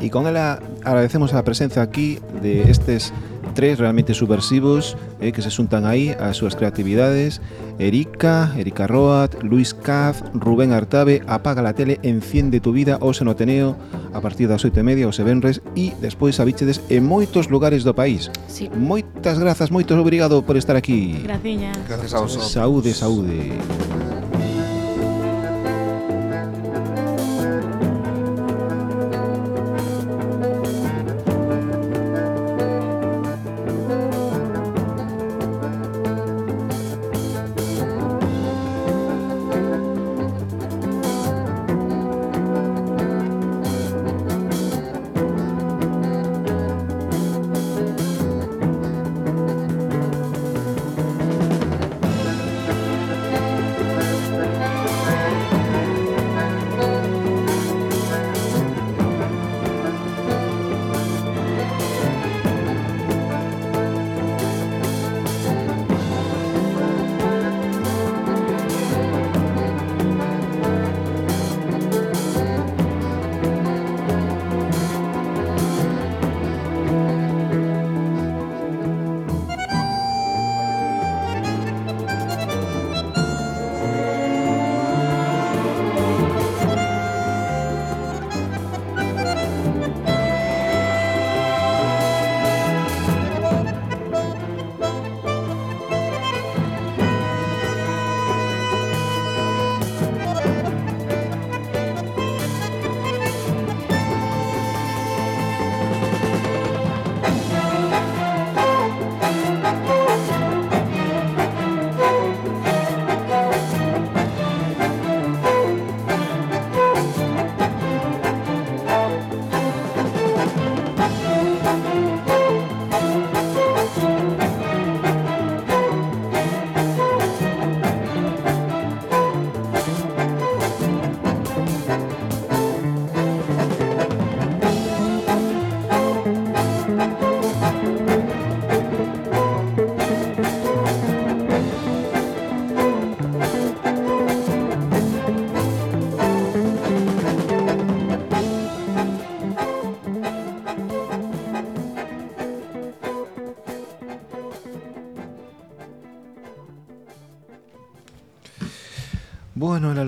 Speaker 1: E con ela agradecemos a presenza aquí de estes tres realmente subversivos eh, que se xuntan aí as súas creatividades. Erika, Erika Roat, Luis Caz, Rubén Artabe Apaga la tele, Enciende tu vida O no a partir das oito e media hoxe venres e despois avíchedes en moitos lugares do país.
Speaker 2: Sí.
Speaker 1: Moitas grazas, moitos obrigado por estar aquí.
Speaker 5: Graciña
Speaker 3: Gracias a
Speaker 1: Saúde, saúde.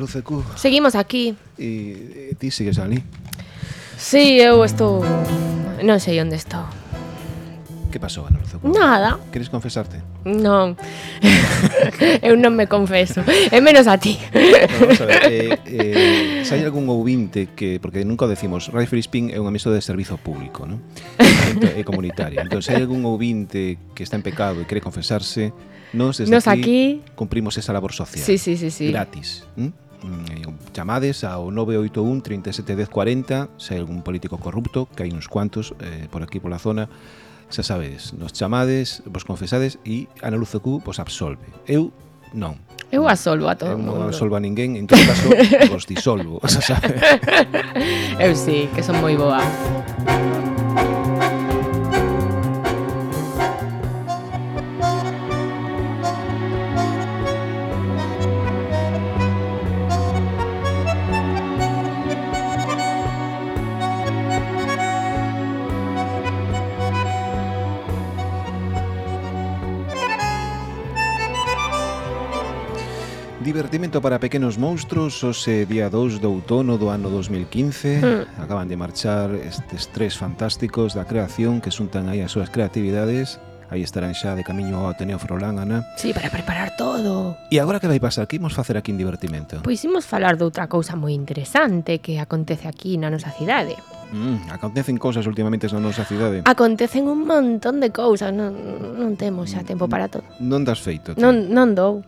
Speaker 1: Luce Q.
Speaker 2: Seguimos aquí.
Speaker 1: E, eh, ti sigues ali.
Speaker 2: Sí, eu estou... Non sei onde estou.
Speaker 1: Que pasou, Ana Luce
Speaker 2: Nada.
Speaker 1: Queres confesarte?
Speaker 2: Non. eu non me confeso. É menos a ti.
Speaker 1: no, vamos a ver, eh, eh, se hai algún ouvinte que... Porque nunca o decimos, Radio Filispín é unha misto de servizo público, non? É eh, comunitario. Entón, se hai algún ouvinte que está en pecado e quere confesarse, Nos desde
Speaker 2: Nos
Speaker 1: aquí,
Speaker 2: aquí,
Speaker 1: cumprimos esa labor social.
Speaker 2: Sí, sí, sí, sí.
Speaker 1: Gratis. ¿Mm? Eh, chamades ao 981 37 10 40 se hai algún político corrupto, que hai uns cuantos eh, por aquí pola zona, xa sabedes, nos chamades, vos confesades e Ana Luzacú vos absolve. Eu non.
Speaker 2: Eu absolvo a todo
Speaker 1: Eu non
Speaker 2: mundo.
Speaker 1: absolvo a ninguén, en todo caso, vos disolvo, xa sabe.
Speaker 2: Eu sí, que son moi boa.
Speaker 1: divertimento para pequenos monstruos Ose día 2 de outono do ano 2015. Hmm. Acaban de marchar estes tres fantásticos da creación Que xuntan aí as súas creatividades Aí estarán xa de camiño ao Ateneo Frolán, Ana
Speaker 2: Sí, para preparar todo
Speaker 1: E agora que vai pasar? Que imos facer aquí en divertimento?
Speaker 2: Pois imos falar de outra cousa moi interesante Que acontece aquí na nosa cidade
Speaker 1: Mm, acontecen cousas últimamente na nosa cidade.
Speaker 2: Acontecen un montón de cousas, non, non temos xa mm, tempo para todo.
Speaker 1: Non das feito.
Speaker 2: Non, non dou.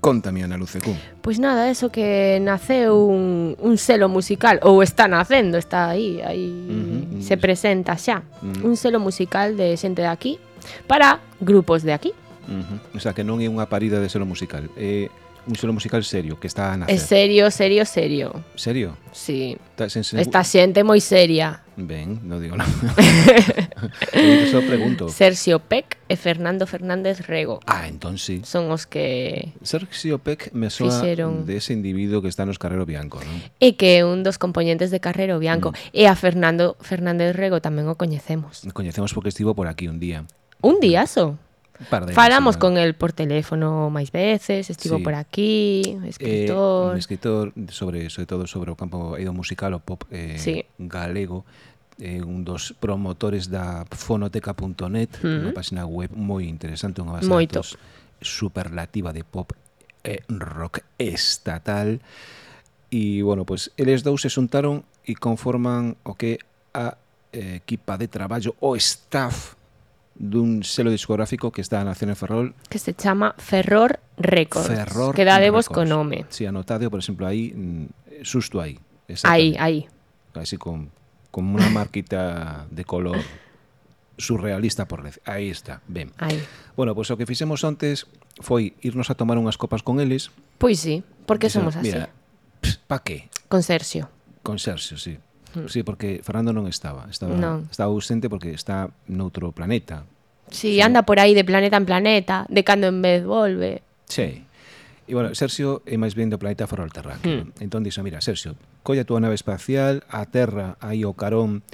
Speaker 1: Contame, Ana Lucecún.
Speaker 2: Pois nada, eso que naceu un, un selo musical Ou está nacendo, está aí, aí
Speaker 1: uh
Speaker 2: -huh,
Speaker 1: se
Speaker 2: presenta xa
Speaker 1: uh -huh.
Speaker 2: Un selo musical de xente de aquí Para grupos de aquí
Speaker 1: uh -huh. O sea, que non é unha parida de selo musical É... Eh un solo musical serio que está a nacer.
Speaker 2: É serio, serio, serio.
Speaker 1: Serio?
Speaker 2: Sí.
Speaker 1: Está, sen, sen...
Speaker 2: Esta xente moi seria.
Speaker 1: Ben, non digo nada. só pregunto.
Speaker 2: Sergio Peck e Fernando Fernández Rego.
Speaker 1: Ah, entón sí.
Speaker 2: Son os que...
Speaker 1: Sergio Peck me soa
Speaker 2: fixeron...
Speaker 1: de ese individuo que está nos Carrero Bianco, non?
Speaker 2: E que é un dos componentes de Carrero Bianco.
Speaker 1: Mm.
Speaker 2: E a Fernando Fernández Rego tamén o coñecemos.
Speaker 1: Coñecemos porque estivo por aquí un día.
Speaker 2: Un día,
Speaker 1: so?
Speaker 2: Falamos con el por teléfono máis veces, estivo
Speaker 1: sí.
Speaker 2: por aquí,
Speaker 1: eh,
Speaker 2: escritor.
Speaker 1: Eh, un escritor sobre sobre todo sobre o campo eido musical o pop eh,
Speaker 2: sí.
Speaker 1: galego eh, un dos promotores da fonoteca.net,
Speaker 2: mm
Speaker 1: unha página web moi interesante, unha base
Speaker 2: moi
Speaker 1: de datos top. superlativa de pop e rock estatal. E, bueno, pois, pues, eles dous se xuntaron e conforman o que a equipa de traballo, o staff dun selo discográfico que está na Nación en Ferrol
Speaker 2: que se chama Ferror Records
Speaker 1: Ferror
Speaker 2: que
Speaker 1: dá
Speaker 2: co nome
Speaker 1: si, sí, anotadeo, por exemplo, aí mm, susto aí
Speaker 2: aí, aí
Speaker 1: así con, con unha marquita de color surrealista por decir. Aí está, ben.
Speaker 2: Aí.
Speaker 1: Bueno, pois pues, o que fixemos antes foi irnos a tomar unhas copas con eles.
Speaker 2: Pois sí, porque somos así.
Speaker 1: Mira, pa que?
Speaker 2: Con Sergio.
Speaker 1: Con Sergio, sí. Hmm. Sí, porque Fernando non estaba, estaba,
Speaker 2: non.
Speaker 1: estaba ausente porque está noutro planeta.
Speaker 2: Sí, sí, anda por aí de planeta en planeta, de cando en vez volve.
Speaker 1: Sí. E, bueno, Sergio é máis ben do planeta fora do terráqueo.
Speaker 2: Mm.
Speaker 1: Entón, dixo, mira, Sergio, colla a túa nave espacial, a Terra, aí o carón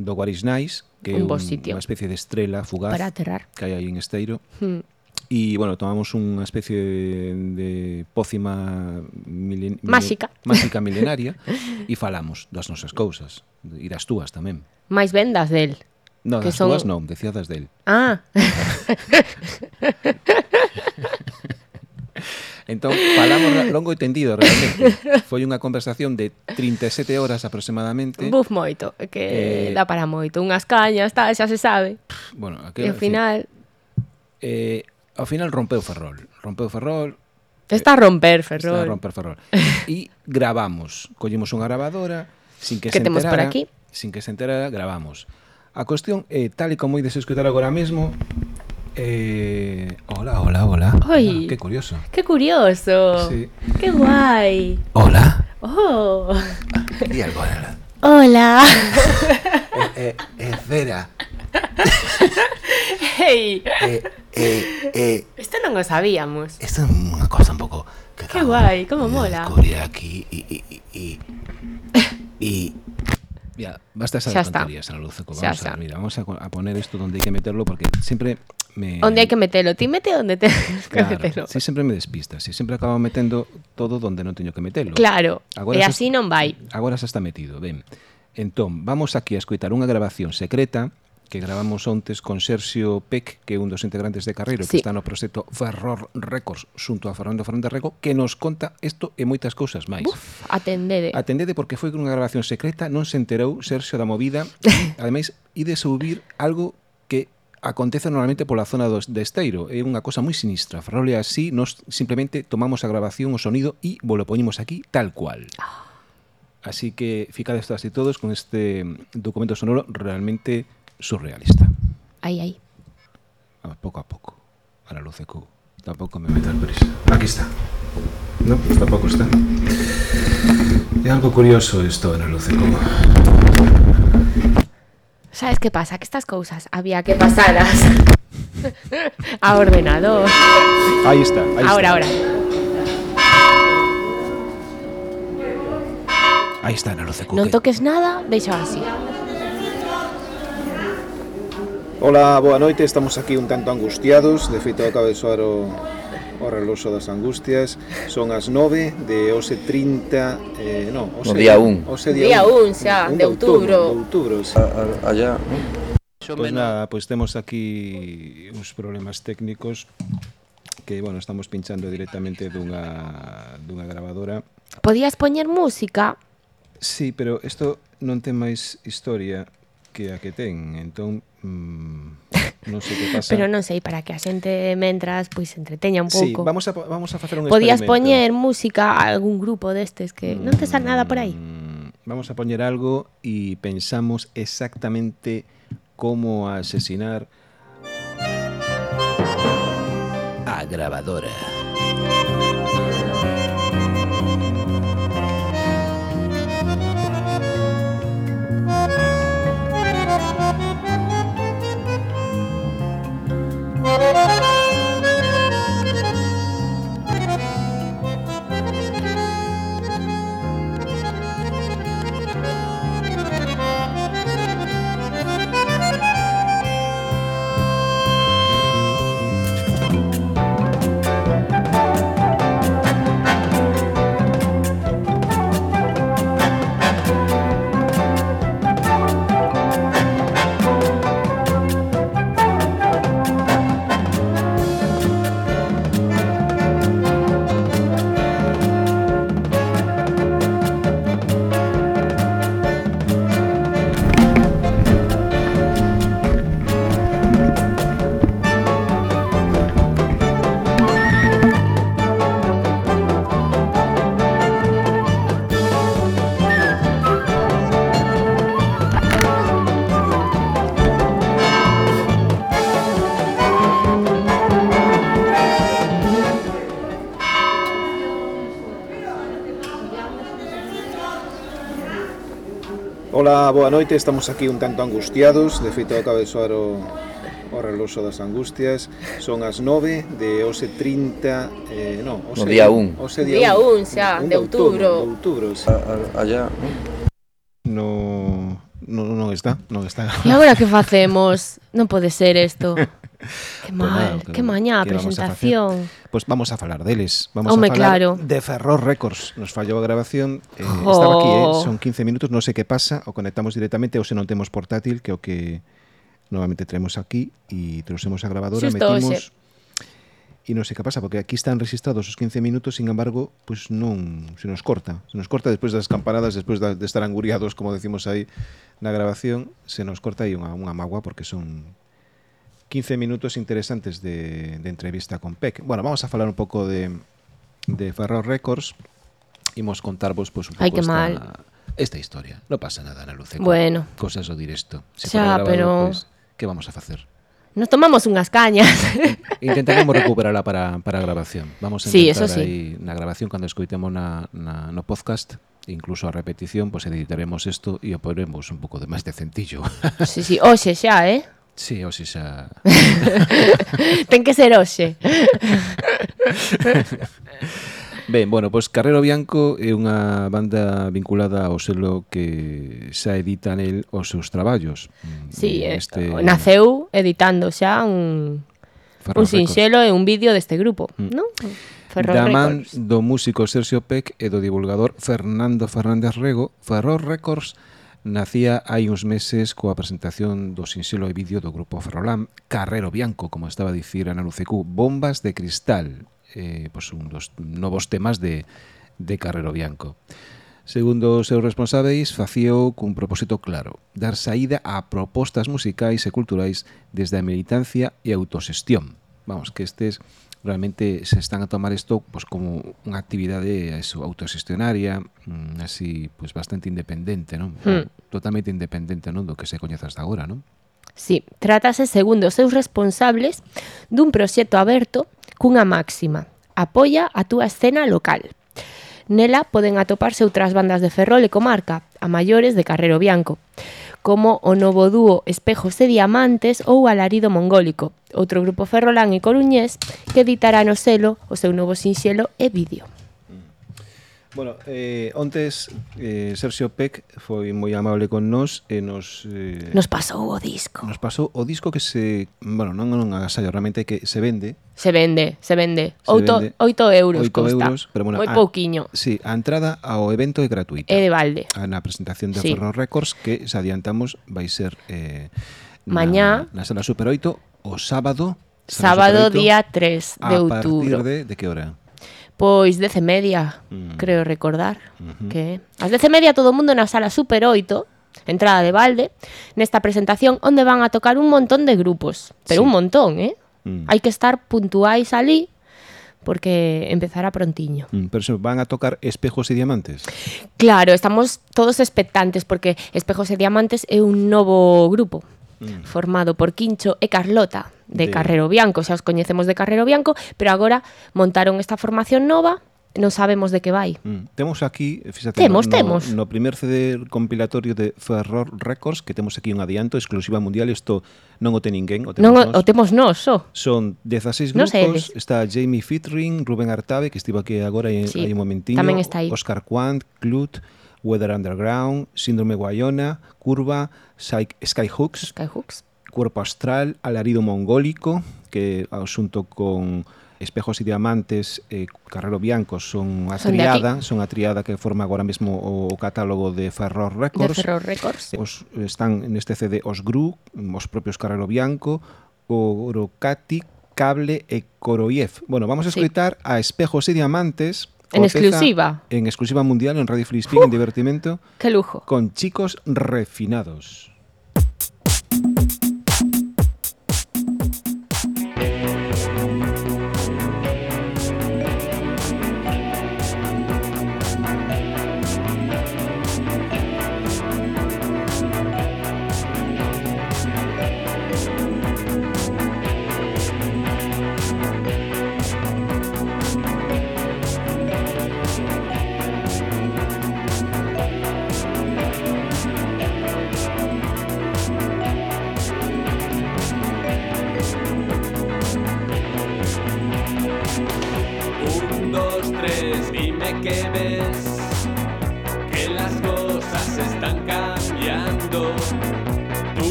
Speaker 1: do Guarisnais, que é
Speaker 2: un,
Speaker 1: un, unha especie de estrela fugaz
Speaker 2: Para aterrar.
Speaker 1: que hai aí en Esteiro.
Speaker 2: Mm
Speaker 1: e, bueno, tomamos unha especie de, de pócima milen,
Speaker 2: máxica.
Speaker 1: máxica milenaria e falamos das nosas cousas e das túas tamén.
Speaker 2: Mais vendas del.
Speaker 1: No,
Speaker 2: que
Speaker 1: das
Speaker 2: son...
Speaker 1: túas non, decía das del.
Speaker 2: Ah.
Speaker 1: Entón, falamos longo e tendido, realmente. Foi unha conversación de 37 horas aproximadamente.
Speaker 2: Buf moito, que
Speaker 1: eh,
Speaker 2: dá para moito. Unhas cañas, tal, xa se sabe.
Speaker 1: Bueno, aquel, e
Speaker 2: ao final...
Speaker 1: Decir, eh, ao final rompeu Ferrol. Rompeu Ferrol,
Speaker 2: está a romper,
Speaker 1: está a
Speaker 2: Ferrol.
Speaker 1: romper Ferrol. E gravamos. Collimos unha grabadora, sin que,
Speaker 2: Que
Speaker 1: se
Speaker 2: temos por
Speaker 1: enterara,
Speaker 2: aquí?
Speaker 1: sin que se enterara, gravamos. A cuestión é, tal e como ides escutar agora mesmo, eh, hola, hola, hola.
Speaker 2: Oi.
Speaker 1: Ah, que curioso.
Speaker 2: ¡Qué curioso!
Speaker 1: Sí.
Speaker 2: ¡Qué guay!
Speaker 1: Hola.
Speaker 2: ¡Oh!
Speaker 1: Di algo, Ana.
Speaker 2: ¡Hola!
Speaker 1: Eh, Cera.
Speaker 2: ¡Hey!
Speaker 1: Eh, eh, eh,
Speaker 2: Esto non o sabíamos.
Speaker 1: Esto es una cosa un poco que
Speaker 2: Qué
Speaker 1: acabo
Speaker 2: guay, cómo mola.
Speaker 1: descubrir aquí y y y y, y- Mira, basta esa
Speaker 2: Xa
Speaker 1: de
Speaker 2: está.
Speaker 1: tonterías, Ana Vamos a,
Speaker 2: está.
Speaker 1: mira, vamos a, a poner esto donde hay que meterlo porque siempre me
Speaker 2: Onde hai que metelo? Ti mete onde tens que
Speaker 1: Claro,
Speaker 2: metelo.
Speaker 1: sí, siempre me despistas, sí, siempre acabo metendo todo donde non teño que metelo.
Speaker 2: Claro,
Speaker 1: Agora
Speaker 2: e así non vai.
Speaker 1: Agora xa está metido, ben. Entón, vamos aquí a escoitar unha grabación secreta que gravamos ontes con Sergio Peck, que é un dos integrantes de Carreiro,
Speaker 2: sí.
Speaker 1: que está no proxecto Ferror Records, xunto a Fernando Fernández Rego, que nos conta isto e moitas cousas máis.
Speaker 2: Uf, atendede.
Speaker 1: Atendede porque foi unha grabación secreta, non se enterou Sergio da movida. Ademais, ide subir algo que acontece normalmente pola zona do, de Esteiro. É unha cosa moi sinistra. Ferrol é así, nos simplemente tomamos a grabación, o sonido e volo poñemos aquí tal cual. Ah. Así que ficades todas e todos con este documento sonoro realmente surrealista.
Speaker 2: Aí, aí.
Speaker 1: A pouco a pouco. A la luz de Q. Tampouco me metas prisa. Aquí está. No, pues tampouco está. É algo curioso isto en la luz de Q.
Speaker 2: Sabes que pasa? Que estas cousas había que pasalas a ordenador.
Speaker 1: Ahí está. Ahí
Speaker 2: Ahora,
Speaker 1: está.
Speaker 2: ahora.
Speaker 1: Aí está na luz de cuque.
Speaker 2: Non toques nada, deixa así.
Speaker 1: Ola, boa noite, estamos aquí un tanto angustiados De feito, acaba de soar o, o reloxo das angustias Son as 9 de hoxe 30... Eh, non, hoxe,
Speaker 7: no día 1
Speaker 1: Hoxe
Speaker 2: día 1, xa, un de, de outubro
Speaker 1: De outubro, sí.
Speaker 3: A, allá.
Speaker 1: Pois pues nada, pois pues temos aquí uns problemas técnicos que, bueno, estamos pinchando directamente dunha, dunha grabadora.
Speaker 2: Podías poñer música?
Speaker 1: Sí, pero isto non ten máis historia que a que ten, entón mm, non sei que pasa.
Speaker 2: Pero non sei, para que a xente mentras pois entreteña un pouco.
Speaker 1: Sí, vamos a vamos a facer un
Speaker 2: Podías poñer música a algún grupo destes que non te sal nada por aí.
Speaker 1: Mm, vamos a poñer algo e pensamos exactamente como asesinar a grabadora. Música Ola, boa noite, estamos aquí un tanto angustiados De feito, acaba de soar o, o reloxo das angustias Son as 9 de hoxe 30... Eh, non, hoxe,
Speaker 7: no día 1
Speaker 1: Hoxe
Speaker 2: día 1, xa, un de, de outubro
Speaker 1: De outubro, sí.
Speaker 3: A, a, allá
Speaker 1: No, no, non está, non está.
Speaker 2: E agora que facemos? Non pode ser isto. Que mal,
Speaker 1: pues nada, que
Speaker 2: mañá a presentación.
Speaker 1: Pois pues vamos a falar deles, vamos
Speaker 2: Home,
Speaker 1: a falar
Speaker 2: claro.
Speaker 1: de Ferrol Records. Nos fallou a grabación, eh, estaba aquí, eh, son 15 minutos, non sei que pasa, o conectamos directamente ou se non temos portátil, que o que novamente traemos aquí e trouxemos a grabadora,
Speaker 2: Justo,
Speaker 1: metimos e non sei que pasa, porque aquí están registrados os 15 minutos, sin embargo, pois pues non se nos corta. Se nos corta despois das campanadas, despois de estar anguriados, como decimos aí na grabación, se nos corta aí unha, unha magua, porque son 15 minutos interesantes de, de entrevista con Peck. Bueno, vamos a falar un pouco de, de Ferrol Records. Imos contarvos pois, pues, un pouco
Speaker 2: Ay, que
Speaker 1: esta,
Speaker 2: mal.
Speaker 1: esta historia. No pasa nada, Ana Luce.
Speaker 2: Bueno.
Speaker 1: Cosas o directo. Se
Speaker 2: xa, pero...
Speaker 1: Pues, que vamos a facer?
Speaker 2: Nos tomamos unhas cañas.
Speaker 1: Intentaremos recuperala para, para a grabación. Vamos a intentar
Speaker 2: eso sí.
Speaker 1: aí na grabación, cando escoitemos na, na, no podcast, incluso a repetición, pois pues, editaremos isto e o poremos un pouco de máis decentillo.
Speaker 2: Sí, sí, hoxe xa, eh?
Speaker 1: Sí, hoxe xa...
Speaker 2: Ten que ser hoxe.
Speaker 1: Ben, bueno, pois Carrero Bianco é unha banda vinculada ao selo que xa edita nel os seus traballos.
Speaker 2: Sí, eh,
Speaker 1: este...
Speaker 2: naceu editando xa un,
Speaker 1: Ferrol
Speaker 2: un sinxelo e un vídeo deste grupo,
Speaker 1: mm.
Speaker 2: non? Ferrol
Speaker 1: da man
Speaker 2: Records.
Speaker 1: do músico Sergio Peck e do divulgador Fernando Fernández Rego, Ferrol Records nacía hai uns meses coa presentación do sinxelo e vídeo do grupo Ferrolán Carrero Bianco, como estaba a dicir Ana Lucecú, Bombas de Cristal, eh, pois un dos novos temas de, de Carrero Bianco. Segundo os seus responsáveis, facío cun propósito claro, dar saída a propostas musicais e culturais desde a militancia e autosestión. Vamos, que estes realmente se están a tomar isto pois, como unha actividade eso, autoxestionaria, mm, así pois, bastante independente, non?
Speaker 2: Mm.
Speaker 1: Totalmente independente non do que se coñece hasta agora, non?
Speaker 2: Sí, trátase, segundo os seus responsables, dun proxecto aberto cunha máxima. Apoia a túa escena local. Nela poden atoparse outras bandas de ferrol e comarca, a maiores de Carrero Bianco, como o novo dúo Espejos e Diamantes ou Alarido Mongólico, outro grupo ferrolán e coruñés que editará no selo o seu novo sinxelo e vídeo.
Speaker 1: Bueno, eh, ontes eh, Sergio Peck foi moi amable con nós e nos... Eh,
Speaker 2: nos pasou o disco.
Speaker 1: Nos pasou o disco que se... Bueno, non non un agasallo, realmente que se vende.
Speaker 2: Se vende, se vende.
Speaker 1: Se
Speaker 2: oito,
Speaker 1: vende.
Speaker 2: 8 euros
Speaker 1: 8
Speaker 2: costa.
Speaker 1: euros, pero bueno,
Speaker 2: moi pouquiño.
Speaker 1: Sí, a entrada ao evento é gratuita.
Speaker 2: É de balde.
Speaker 1: Na presentación de
Speaker 2: sí.
Speaker 1: Ferro Records, que se adiantamos, vai ser... Eh,
Speaker 2: Mañá.
Speaker 1: Na, na sala Super 8, o sábado...
Speaker 2: Sábado,
Speaker 1: 8,
Speaker 2: día 3 de outubro.
Speaker 1: A partir de, de que hora?
Speaker 2: Pois dez e media,
Speaker 1: mm.
Speaker 2: creo recordar
Speaker 1: uh -huh.
Speaker 2: que As dez e media todo o mundo na sala Super 8 Entrada de balde Nesta presentación onde van a tocar un montón de grupos Pero
Speaker 1: sí.
Speaker 2: un montón, eh?
Speaker 1: Mm.
Speaker 2: Hai que estar puntuais ali porque empezará prontiño.
Speaker 1: Mm, pero se van a tocar Espejos e Diamantes?
Speaker 2: Claro, estamos todos expectantes porque Espejos e Diamantes é un novo grupo
Speaker 1: mm.
Speaker 2: formado por Quincho e Carlota de,
Speaker 1: de
Speaker 2: Carrero Bianco, xa os coñecemos de Carrero Bianco, pero agora montaron esta formación nova non sabemos de que vai.
Speaker 1: Mm. Temos aquí, fíxate,
Speaker 2: temos,
Speaker 1: no,
Speaker 2: temos.
Speaker 1: no primer CD compilatorio de Ferror Records, que temos aquí un adianto exclusiva mundial, isto non o ten ninguén, o temos
Speaker 2: non,
Speaker 1: nos.
Speaker 2: O temos nós, so.
Speaker 1: Son 16 grupos,
Speaker 2: no
Speaker 1: está Jamie Fitring, Rubén Artabe, que estivo aquí agora hai,
Speaker 2: sí,
Speaker 1: hai un momentiño, Oscar Quant, Clut, Weather Underground, Síndrome Guayona, Curva, Skyhooks,
Speaker 2: Skyhooks.
Speaker 1: Cuerpo Astral, Alarido Mongólico, que ao xunto con Espejos e Diamantes e eh, Carrero Bianco son a triada, son, a triada que forma agora mesmo o, o catálogo de Ferror Records.
Speaker 2: De Records.
Speaker 1: Eh, os, están neste CD os Gru, os propios Carrero Bianco, Orocati, Cable e Koroyev. Bueno, vamos a escoitar sí. a Espejos e Diamantes
Speaker 2: En exclusiva.
Speaker 1: En exclusiva mundial en Radio Filispín en divertimento
Speaker 2: Que lujo.
Speaker 1: con chicos refinados.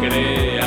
Speaker 2: cree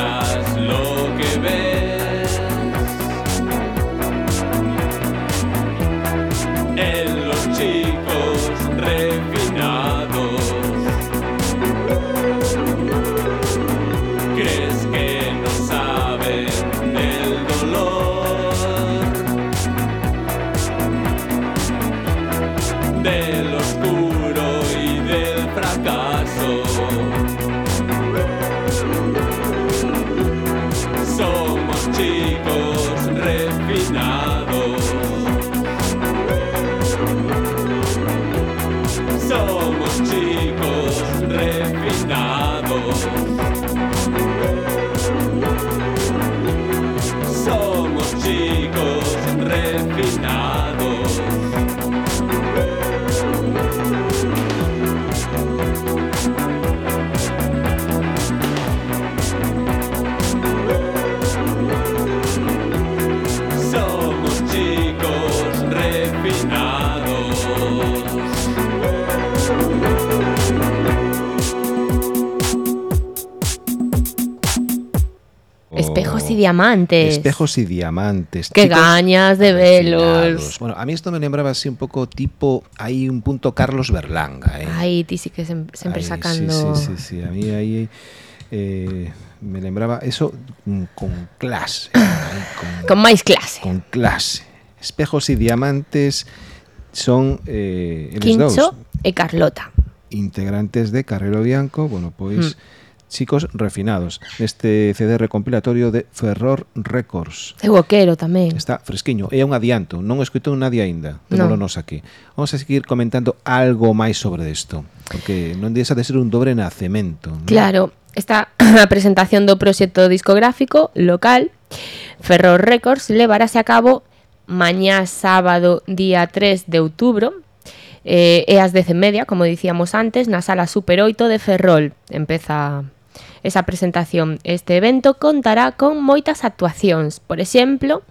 Speaker 2: diamantes.
Speaker 1: Espejos y diamantes.
Speaker 2: Qué
Speaker 1: chicos
Speaker 2: gañas de
Speaker 1: refinados.
Speaker 2: velos.
Speaker 1: Bueno, a mí esto me lembraba así un poco tipo, hay un punto Carlos Berlanga, ¿eh?
Speaker 2: Ay, ti sí que sempre
Speaker 1: Ahí,
Speaker 2: sacando...
Speaker 1: Sí, sí, sí, sí. A mí ahí eh, me lembraba eso mm, con clase. con,
Speaker 2: Con máis clase.
Speaker 1: con clase. Espejos y diamantes son eh,
Speaker 2: Quincho
Speaker 1: dous
Speaker 2: e Carlota.
Speaker 1: integrantes de Carrero Bianco, bueno,
Speaker 2: Hmm.
Speaker 1: pois Chicos Refinados, neste CD recompilatorio de Ferror Records.
Speaker 2: Eu o quero tamén.
Speaker 1: Está fresquiño, é un adianto, non escoitou nadie aínda, témolo
Speaker 2: no.
Speaker 1: nos aquí. Vamos a seguir comentando algo máis sobre isto, porque non deixa de ser un dobre nacemento. Non?
Speaker 2: Claro, está a presentación do proxecto discográfico local Ferror Records levarase a cabo mañá sábado día 3 de outubro eh, e as 10 media, como dicíamos antes, na sala Super 8 de Ferrol. Empeza esa presentación. Este evento contará con moitas actuacións, por exemplo,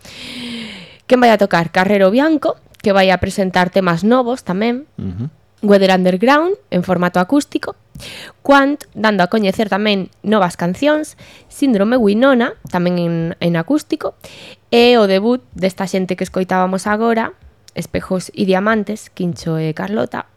Speaker 2: quen vai a tocar? Carrero Bianco, que vai a presentar temas novos tamén,
Speaker 1: uh -huh.
Speaker 2: Weather Underground, en formato acústico, Quant, dando a coñecer tamén novas cancións, Síndrome Winona, tamén en, en acústico, e o debut desta xente que escoitábamos agora, Espejos e Diamantes, Quincho e Carlota,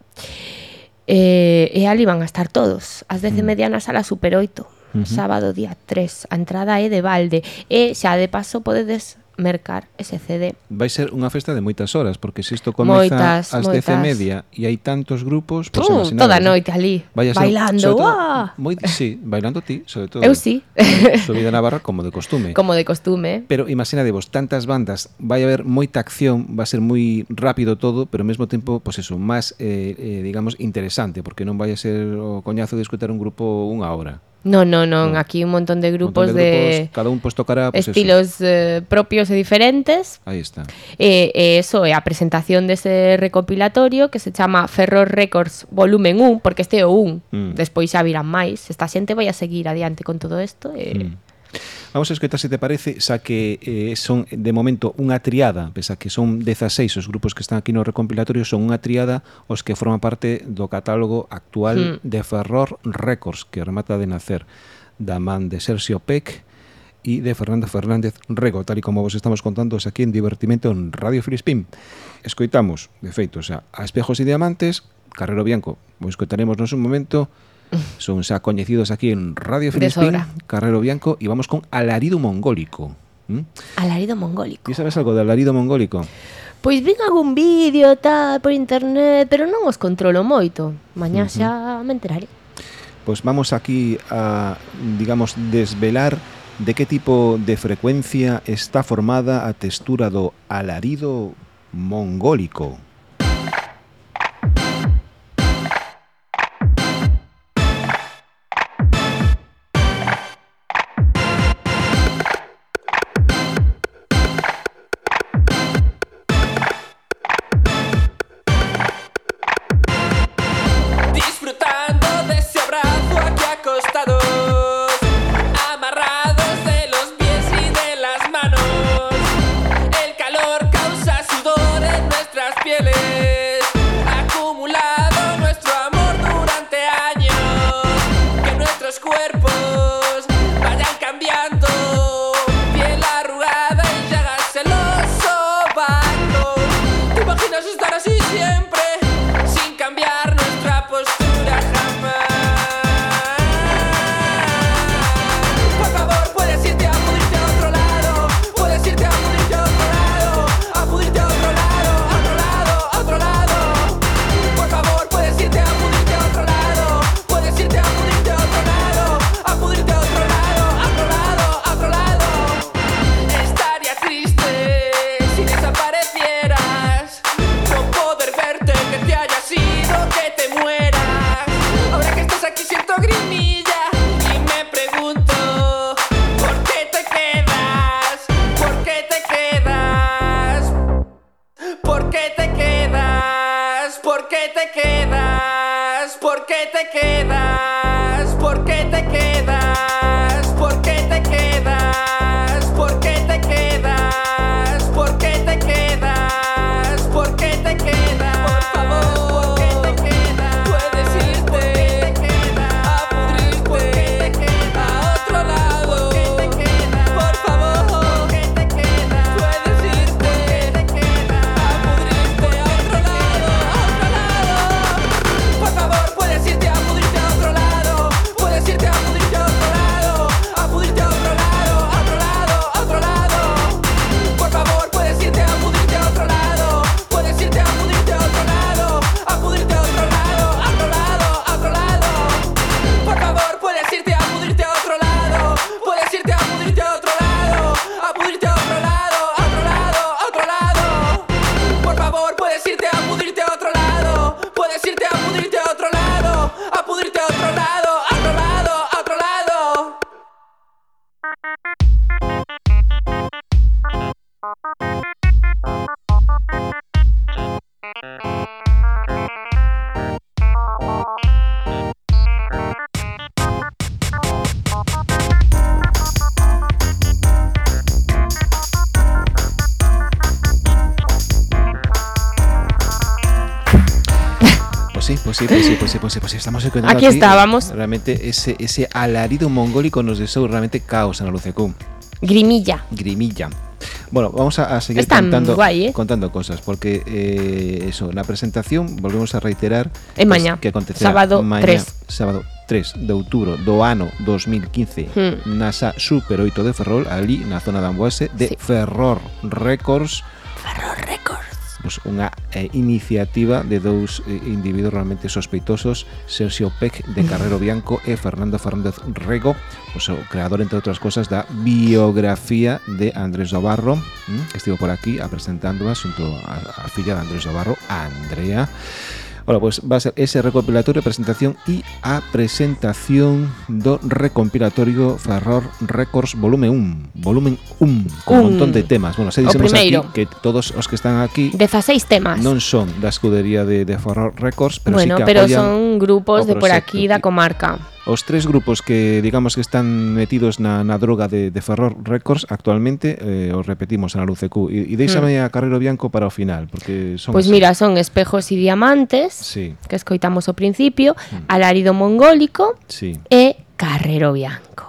Speaker 2: e, e ali van a estar todos, ás 10 e mm. media na sala Super 8 sábado día 3. A entrada é de balde e xa de paso podedes mercar ese CD.
Speaker 1: Vai ser unha festa de moitas horas, porque se isto comeza
Speaker 2: moitas,
Speaker 1: ás moitas. dez
Speaker 2: e
Speaker 1: media e hai tantos grupos, pois
Speaker 2: uh,
Speaker 1: pues,
Speaker 2: toda a noite ali,
Speaker 1: Vai ser,
Speaker 2: bailando.
Speaker 1: Todo, moi, sí, bailando ti, sobre todo.
Speaker 2: Eu sí.
Speaker 1: Subida na barra como de costume.
Speaker 2: Como de costume.
Speaker 1: Pero imaginade vos, tantas bandas, vai haber moita acción, va a ser moi rápido todo, pero ao mesmo tempo, pois pues eso, máis, eh, eh, digamos, interesante, porque non vai a ser o coñazo de escutar un grupo unha hora.
Speaker 2: No, no, non,
Speaker 1: no.
Speaker 2: aquí un montón de grupos,
Speaker 1: montón
Speaker 2: de
Speaker 1: grupos de cada un pois tocará pues,
Speaker 2: estilos. Eh, propios e diferentes.
Speaker 1: Aí está.
Speaker 2: E, eh, eh, eso é a presentación dese recopilatorio que se chama Ferror Records Volumen 1, porque este é o 1.
Speaker 1: Mm.
Speaker 2: Despois xa virán máis. Esta xente vai a seguir adiante con todo isto e eh,
Speaker 1: mm Vamos a escoitar se te parece, xa que eh, son de momento unha triada, pese a que son 16 os grupos que están aquí no recompilatorio, son unha triada os que forman parte do catálogo actual
Speaker 2: mm.
Speaker 1: de Ferror Records, que remata de nacer da man de Sergio Peck e de Fernando Fernández Rego, tal e como vos estamos contando aquí en Divertimento en Radio Filispín. Escoitamos, de feito, xa, a Espejos e Diamantes, Carrero Bianco, o escoitaremos nos un momento, Son xa coñecidos aquí en Radio Filispín, Carrero Bianco, e vamos con Alarido Mongólico. ¿Mm?
Speaker 2: Alarido Mongólico.
Speaker 1: E sabes algo de Alarido Mongólico?
Speaker 2: Pois vin algún vídeo tal por internet, pero non os controlo moito. Mañá xa uh -huh. me enteraré.
Speaker 1: Pois vamos aquí a, digamos, desvelar de que tipo de frecuencia está formada a textura do alarido mongólico. yeah. Sí, pues sí, pues sí, pues sí, pues sí, pues sí, estamos escuchando
Speaker 2: Aquí estábamos.
Speaker 1: Realmente ese, ese alarido mongólico nos deseo realmente caos en la Lucecum.
Speaker 2: Grimilla.
Speaker 1: Grimilla. Bueno, vamos a, a seguir contando,
Speaker 2: guay, ¿eh?
Speaker 1: contando cosas, porque eh, eso, la presentación, volvemos a reiterar,
Speaker 2: É mañá.
Speaker 1: que acontecerá
Speaker 2: Sábado
Speaker 1: mañá,
Speaker 2: 3.
Speaker 1: sábado 3 de outubro do ano 2015
Speaker 2: Hmm.
Speaker 1: nasa Super 8 de Ferrol, ali na zona de Amboase de
Speaker 2: Sí.
Speaker 1: Ferror Records
Speaker 2: Ferro Records.
Speaker 1: pois, unha eh, iniciativa de dous eh, individuos realmente sospeitosos, Sergio Peck de Carrero Bianco e Fernando Fernández Rego, pois, o creador, entre outras cosas, da biografía de Andrés Dobarro, que estivo por aquí a presentándoa xunto a, a filla de Andrés Dobarro, a Andrea, Ora, pois va a ser ese recopilatorio, presentación e a presentación do recompilatorio Ferror Records volume 1, volumen 1, con un montón de temas. Bueno, se dicemos aquí que todos os que están aquí
Speaker 2: 16 temas.
Speaker 1: Non son da escudería de, de Ferror Records, pero
Speaker 2: bueno,
Speaker 1: sí que
Speaker 2: pero son grupos de por aquí da comarca.
Speaker 1: Os tres grupos que digamos que están metidos na, na droga de, de Ferror Records actualmente, eh, os repetimos en a LUCQ, e, e deixame hmm. a Carrero Bianco para o final, porque son
Speaker 2: Pois pues así. mira, son Espejos e Diamantes,
Speaker 1: sí.
Speaker 2: que escoitamos ao principio,
Speaker 1: hmm.
Speaker 2: Alarido Mongólico
Speaker 1: sí.
Speaker 2: e Carrero Bianco.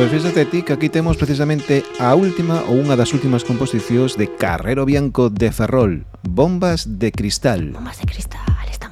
Speaker 1: Pois fíxate ti que aquí temos precisamente a última ou unha das últimas composicións de Carrero Bianco de Ferrol, Bombas de Cristal.
Speaker 2: Bombas de Cristal,
Speaker 1: estamos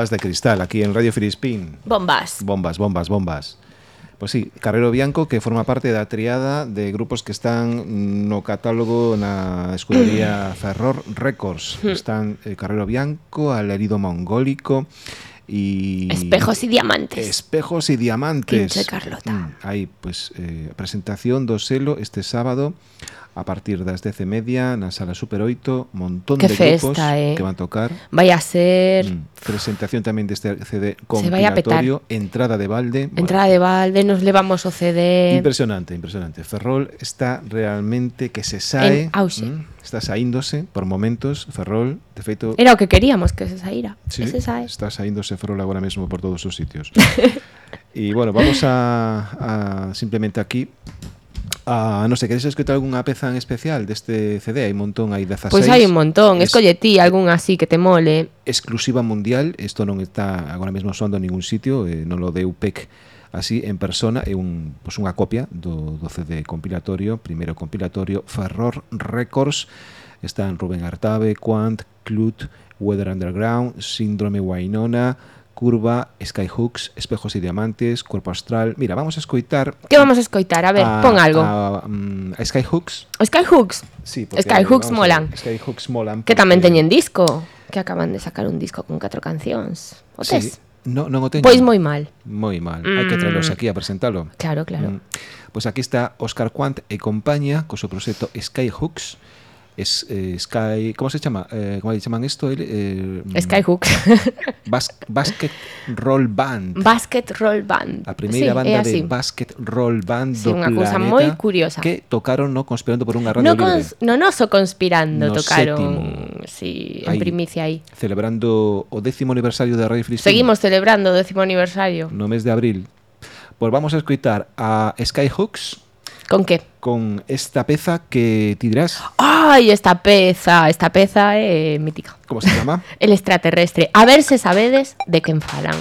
Speaker 1: bombas de cristal aquí en Radio Filispín.
Speaker 2: Bombas.
Speaker 1: Bombas, bombas, bombas. Pois sí, Carrero Bianco que forma parte da triada de grupos que están no catálogo na escudería Ferror Records. Hmm. Están eh, Carrero Bianco, Alerido Mongólico, y...
Speaker 2: Espejos y diamantes.
Speaker 1: Espejos y diamantes.
Speaker 2: Quinche Carlota.
Speaker 1: Mm, aí, pois, pues, eh, presentación do selo este sábado a partir das 10 e media na sala Super 8, montón
Speaker 2: que
Speaker 1: de
Speaker 2: festa, grupos eh?
Speaker 1: que van tocar.
Speaker 2: Vai a ser...
Speaker 1: Mm, presentación tamén deste CD compilatorio, entrada de balde.
Speaker 2: Entrada bueno, de balde, nos levamos o CD...
Speaker 1: Impresionante, impresionante. Ferrol está realmente que se sae...
Speaker 2: En auxe.
Speaker 1: Mm, está saíndose por momentos, Ferrol, De feito...
Speaker 2: Era o que queríamos que se saíra.
Speaker 1: Sí,
Speaker 2: se sae.
Speaker 1: está saíndose frola agora mesmo por todos os sitios. e, bueno, vamos a, a simplemente aquí a non sei, queres escoitar algunha peza en especial deste CD? Hai un montón, hai 16.
Speaker 2: Pois pues hai un montón,
Speaker 1: es...
Speaker 2: escolle ti algún así que te mole.
Speaker 1: Exclusiva mundial, isto non está agora mesmo soando en ningún sitio, eh, non lo deu PEC así en persona, é un, pois pues unha copia do, do CD compilatorio, primeiro compilatorio Ferror Records, están Rubén Artabe, Quant, Clut, Weather Underground, Síndrome Wainona, Curva, Skyhooks, Espejos y Diamantes, Cuerpo Astral. Mira, vamos a escoitar
Speaker 2: Que vamos a escoitar? A ver,
Speaker 1: a-
Speaker 2: pon algo.
Speaker 1: A, mm, a Skyhooks.
Speaker 2: Skyhooks,
Speaker 1: Sí, porque,
Speaker 2: Skyhooks molan.
Speaker 1: Skyhooks molan.
Speaker 2: que tamén
Speaker 1: porque-
Speaker 2: teñen disco. Que acaban de sacar un disco con catro cancións. O
Speaker 1: Sí,
Speaker 2: tes?
Speaker 1: no, non o teñen.
Speaker 2: Pois moi mal.
Speaker 1: Moi mal. Hai que traerlos aquí a presentalo.
Speaker 2: Claro, claro.
Speaker 1: Mm. Pois aquí está Óscar Quant e compañía co seu proxecto Skyhooks. es, eh, Sky, como se chama? Eh, como chaman isto? Eh,
Speaker 2: Skyhook.
Speaker 1: Bas, basket Roll Band.
Speaker 2: Basket Roll Band.
Speaker 1: A primeira
Speaker 2: sí,
Speaker 1: banda de Basket Roll Band
Speaker 2: sí,
Speaker 1: do
Speaker 2: unha cousa moi curiosa.
Speaker 1: Que tocaron no Conspirando por unha radio
Speaker 2: no cons, libre. No noso Conspirando
Speaker 1: no
Speaker 2: tocaron.
Speaker 1: Sétimo.
Speaker 2: Sí, en
Speaker 1: ahí,
Speaker 2: primicia aí.
Speaker 1: Celebrando o décimo aniversario da Radio Filispina.
Speaker 2: Seguimos celebrando o décimo aniversario.
Speaker 1: No mes de abril. Pois pues vamos a escoitar a Skyhooks.
Speaker 2: Con que?
Speaker 1: con esta peza que dirás,
Speaker 2: Ai, esta peza, esta peza é mítica.
Speaker 1: como se chama?
Speaker 2: El extraterrestre. A ver se sabedes de quen falan.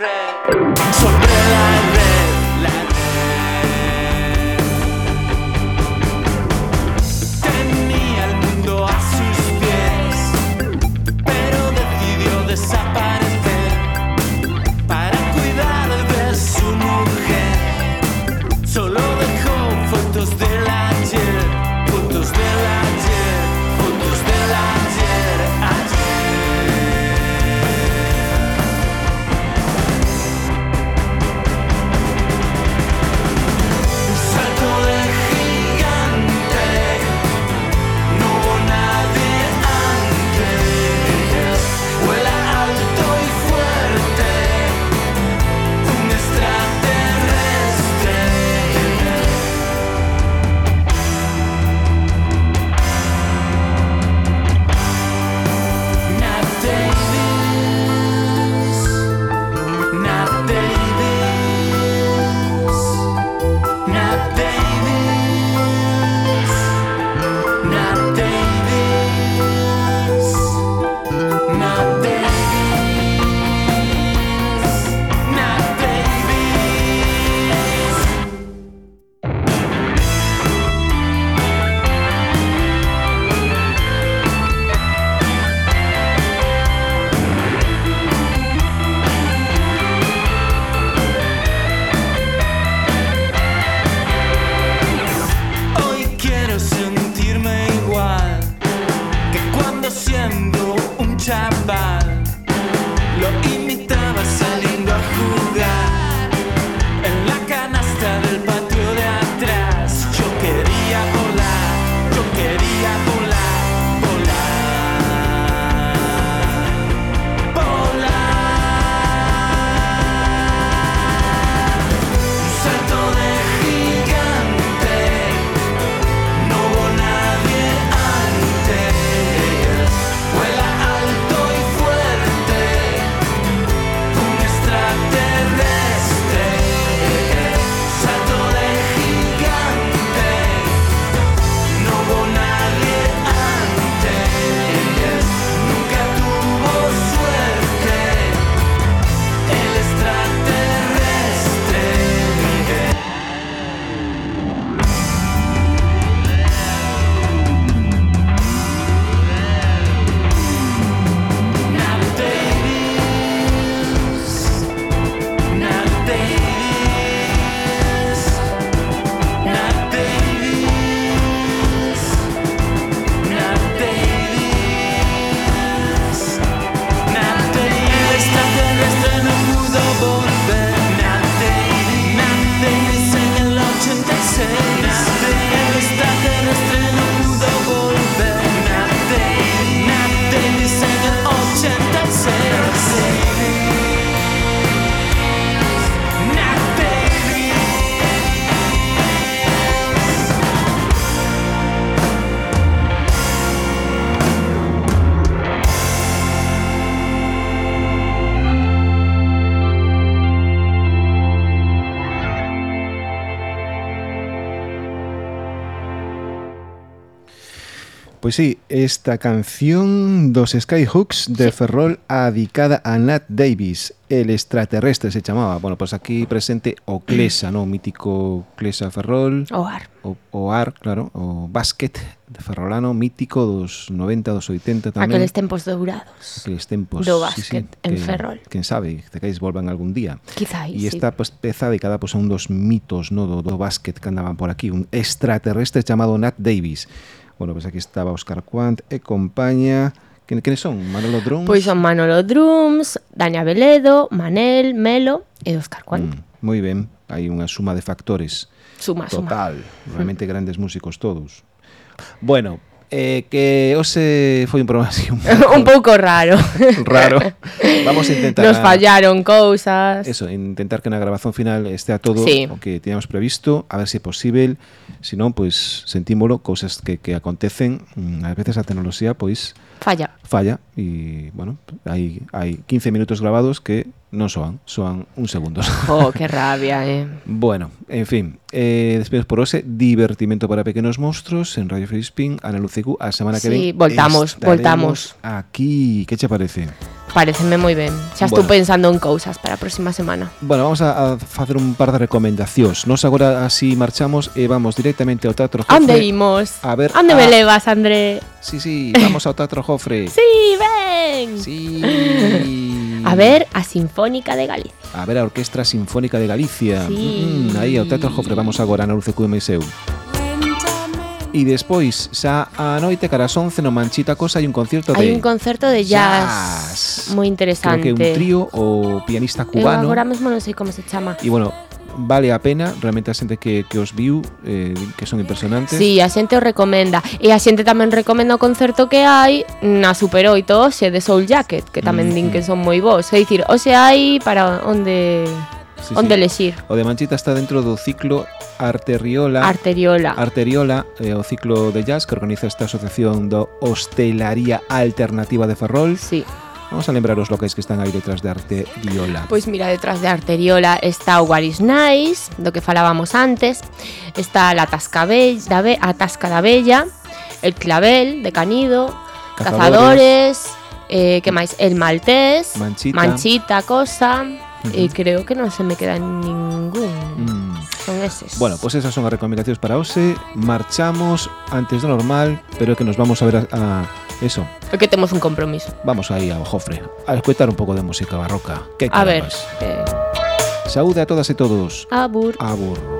Speaker 8: Red,
Speaker 1: Pois sí, esta canción dos Skyhooks de
Speaker 2: Sí.
Speaker 1: Ferrol adicada a Nat Davis, el extraterrestre se chamaba. Bueno, pois aquí presente o Clesa, no? mítico Clesa Ferrol,
Speaker 2: Oar.
Speaker 1: o, o AR, claro, o básquet de ferrolano mítico dos 90, dos 80 tamén.
Speaker 2: Aqueles tempos dourados.
Speaker 1: Aqueles tempos,
Speaker 2: do básquet en
Speaker 1: que,
Speaker 2: Ferrol.
Speaker 1: Quen sabe, te caís volvan algún día.
Speaker 2: Quizá
Speaker 1: E
Speaker 2: sí.
Speaker 1: esta pues, peza dedicada pues, a un dos mitos no, do, do básquet que andaban por aquí, un extraterrestre chamado Nat Davis. Bueno, pues aquí estaba Óscar Quant e compañía... Quenes son? Manolo Drums?
Speaker 2: Pois son Manolo Drums, Daña Veledo, Manel, Melo e Óscar Quant.
Speaker 1: Mm, moi ben, hai unha suma de factores.
Speaker 2: Suma,
Speaker 1: Total, suma. realmente grandes músicos todos. Bueno, eh, que hoxe foi un programa así un
Speaker 2: un pouco raro.
Speaker 1: raro. Vamos a intentar
Speaker 2: Nos fallaron cousas.
Speaker 1: Eso, intentar que na grabación final estea todo
Speaker 2: Sí.
Speaker 1: o que teníamos previsto, a ver se é posible. Se non, pois sentímolo, cousas que, que acontecen, mm, ás veces a tecnoloxía pois
Speaker 2: Falla.
Speaker 1: falla e, bueno, hai, hai 15 minutos grabados que non soan, soan un segundos.
Speaker 2: Oh, que rabia, eh.
Speaker 1: Bueno, en fin, eh, despedimos por hoxe Divertimento para pequenos monstruos en Radio Filispín, Ana Lucegu, a semana que
Speaker 2: Sí,
Speaker 1: ven
Speaker 2: voltamos, voltamos.
Speaker 1: aquí, que che parece?
Speaker 2: Pareceme moi ben. Xa estou
Speaker 1: bueno.
Speaker 2: pensando en cousas para a próxima semana.
Speaker 1: Bueno, vamos a, a facer un par de recomendacións. Nos agora así marchamos e vamos directamente ao Teatro Jofre.
Speaker 2: Ande imos?
Speaker 1: A ver.
Speaker 2: Ande
Speaker 1: a...
Speaker 2: me levas, André?
Speaker 1: Sí, sí, vamos ao Teatro Jofre.
Speaker 2: sí, ven.
Speaker 1: Sí.
Speaker 2: A ver a Sinfónica de Galicia.
Speaker 1: A ver a Orquestra Sinfónica de Galicia.
Speaker 2: Sí.
Speaker 1: Mm, aí ao Teatro Jofre vamos agora na UCQMSU. E despois, xa a noite cara as 11 no Manchita Cosa hai un concerto de Hai
Speaker 2: un concerto de jazz,
Speaker 1: jazz.
Speaker 2: moi interesante.
Speaker 1: Creo que un trío o pianista cubano.
Speaker 2: Eu agora mesmo non sei como se chama.
Speaker 1: E bueno, vale a pena, realmente a xente que, que os viu, eh, que son impresionantes.
Speaker 2: Sí, a xente o recomenda. E a xente tamén recomenda o concerto que hai na Super 8 hoxe de Soul Jacket, que tamén mm. din que mm. son moi bons. É dicir, hoxe hai para onde
Speaker 1: Sí,
Speaker 2: onde
Speaker 1: sí.
Speaker 2: lexir.
Speaker 1: O de Manchita está dentro do ciclo Arteriola.
Speaker 2: Arteriola.
Speaker 1: Arteriola, eh, o ciclo de jazz que organiza esta asociación do Hostelaría Alternativa de Ferrol.
Speaker 2: Sí.
Speaker 1: Vamos a lembrar os locais que están aí detrás de Arteriola.
Speaker 2: Pois mira, detrás de Arteriola está o Guaris Nice, do que falábamos antes, está la Tascabella, a Tasca da Bella, el Clavel de Canido,
Speaker 1: Cazadores,
Speaker 2: Cazadores eh, que máis? El Maltés,
Speaker 1: Manchita,
Speaker 2: Manchita Cosa, E creo que non se me queda ningún.
Speaker 1: Mm.
Speaker 2: Son eses.
Speaker 1: Bueno, pues esas son as recomendacións para hoxe Marchamos antes do normal Pero que nos vamos a ver a, a eso
Speaker 2: Porque temos un compromiso.
Speaker 1: Vamos aí ao Jofre A escutar un pouco de música barroca
Speaker 2: A ver, eh,
Speaker 1: Saúde a todas e todos
Speaker 2: abur.
Speaker 1: Abur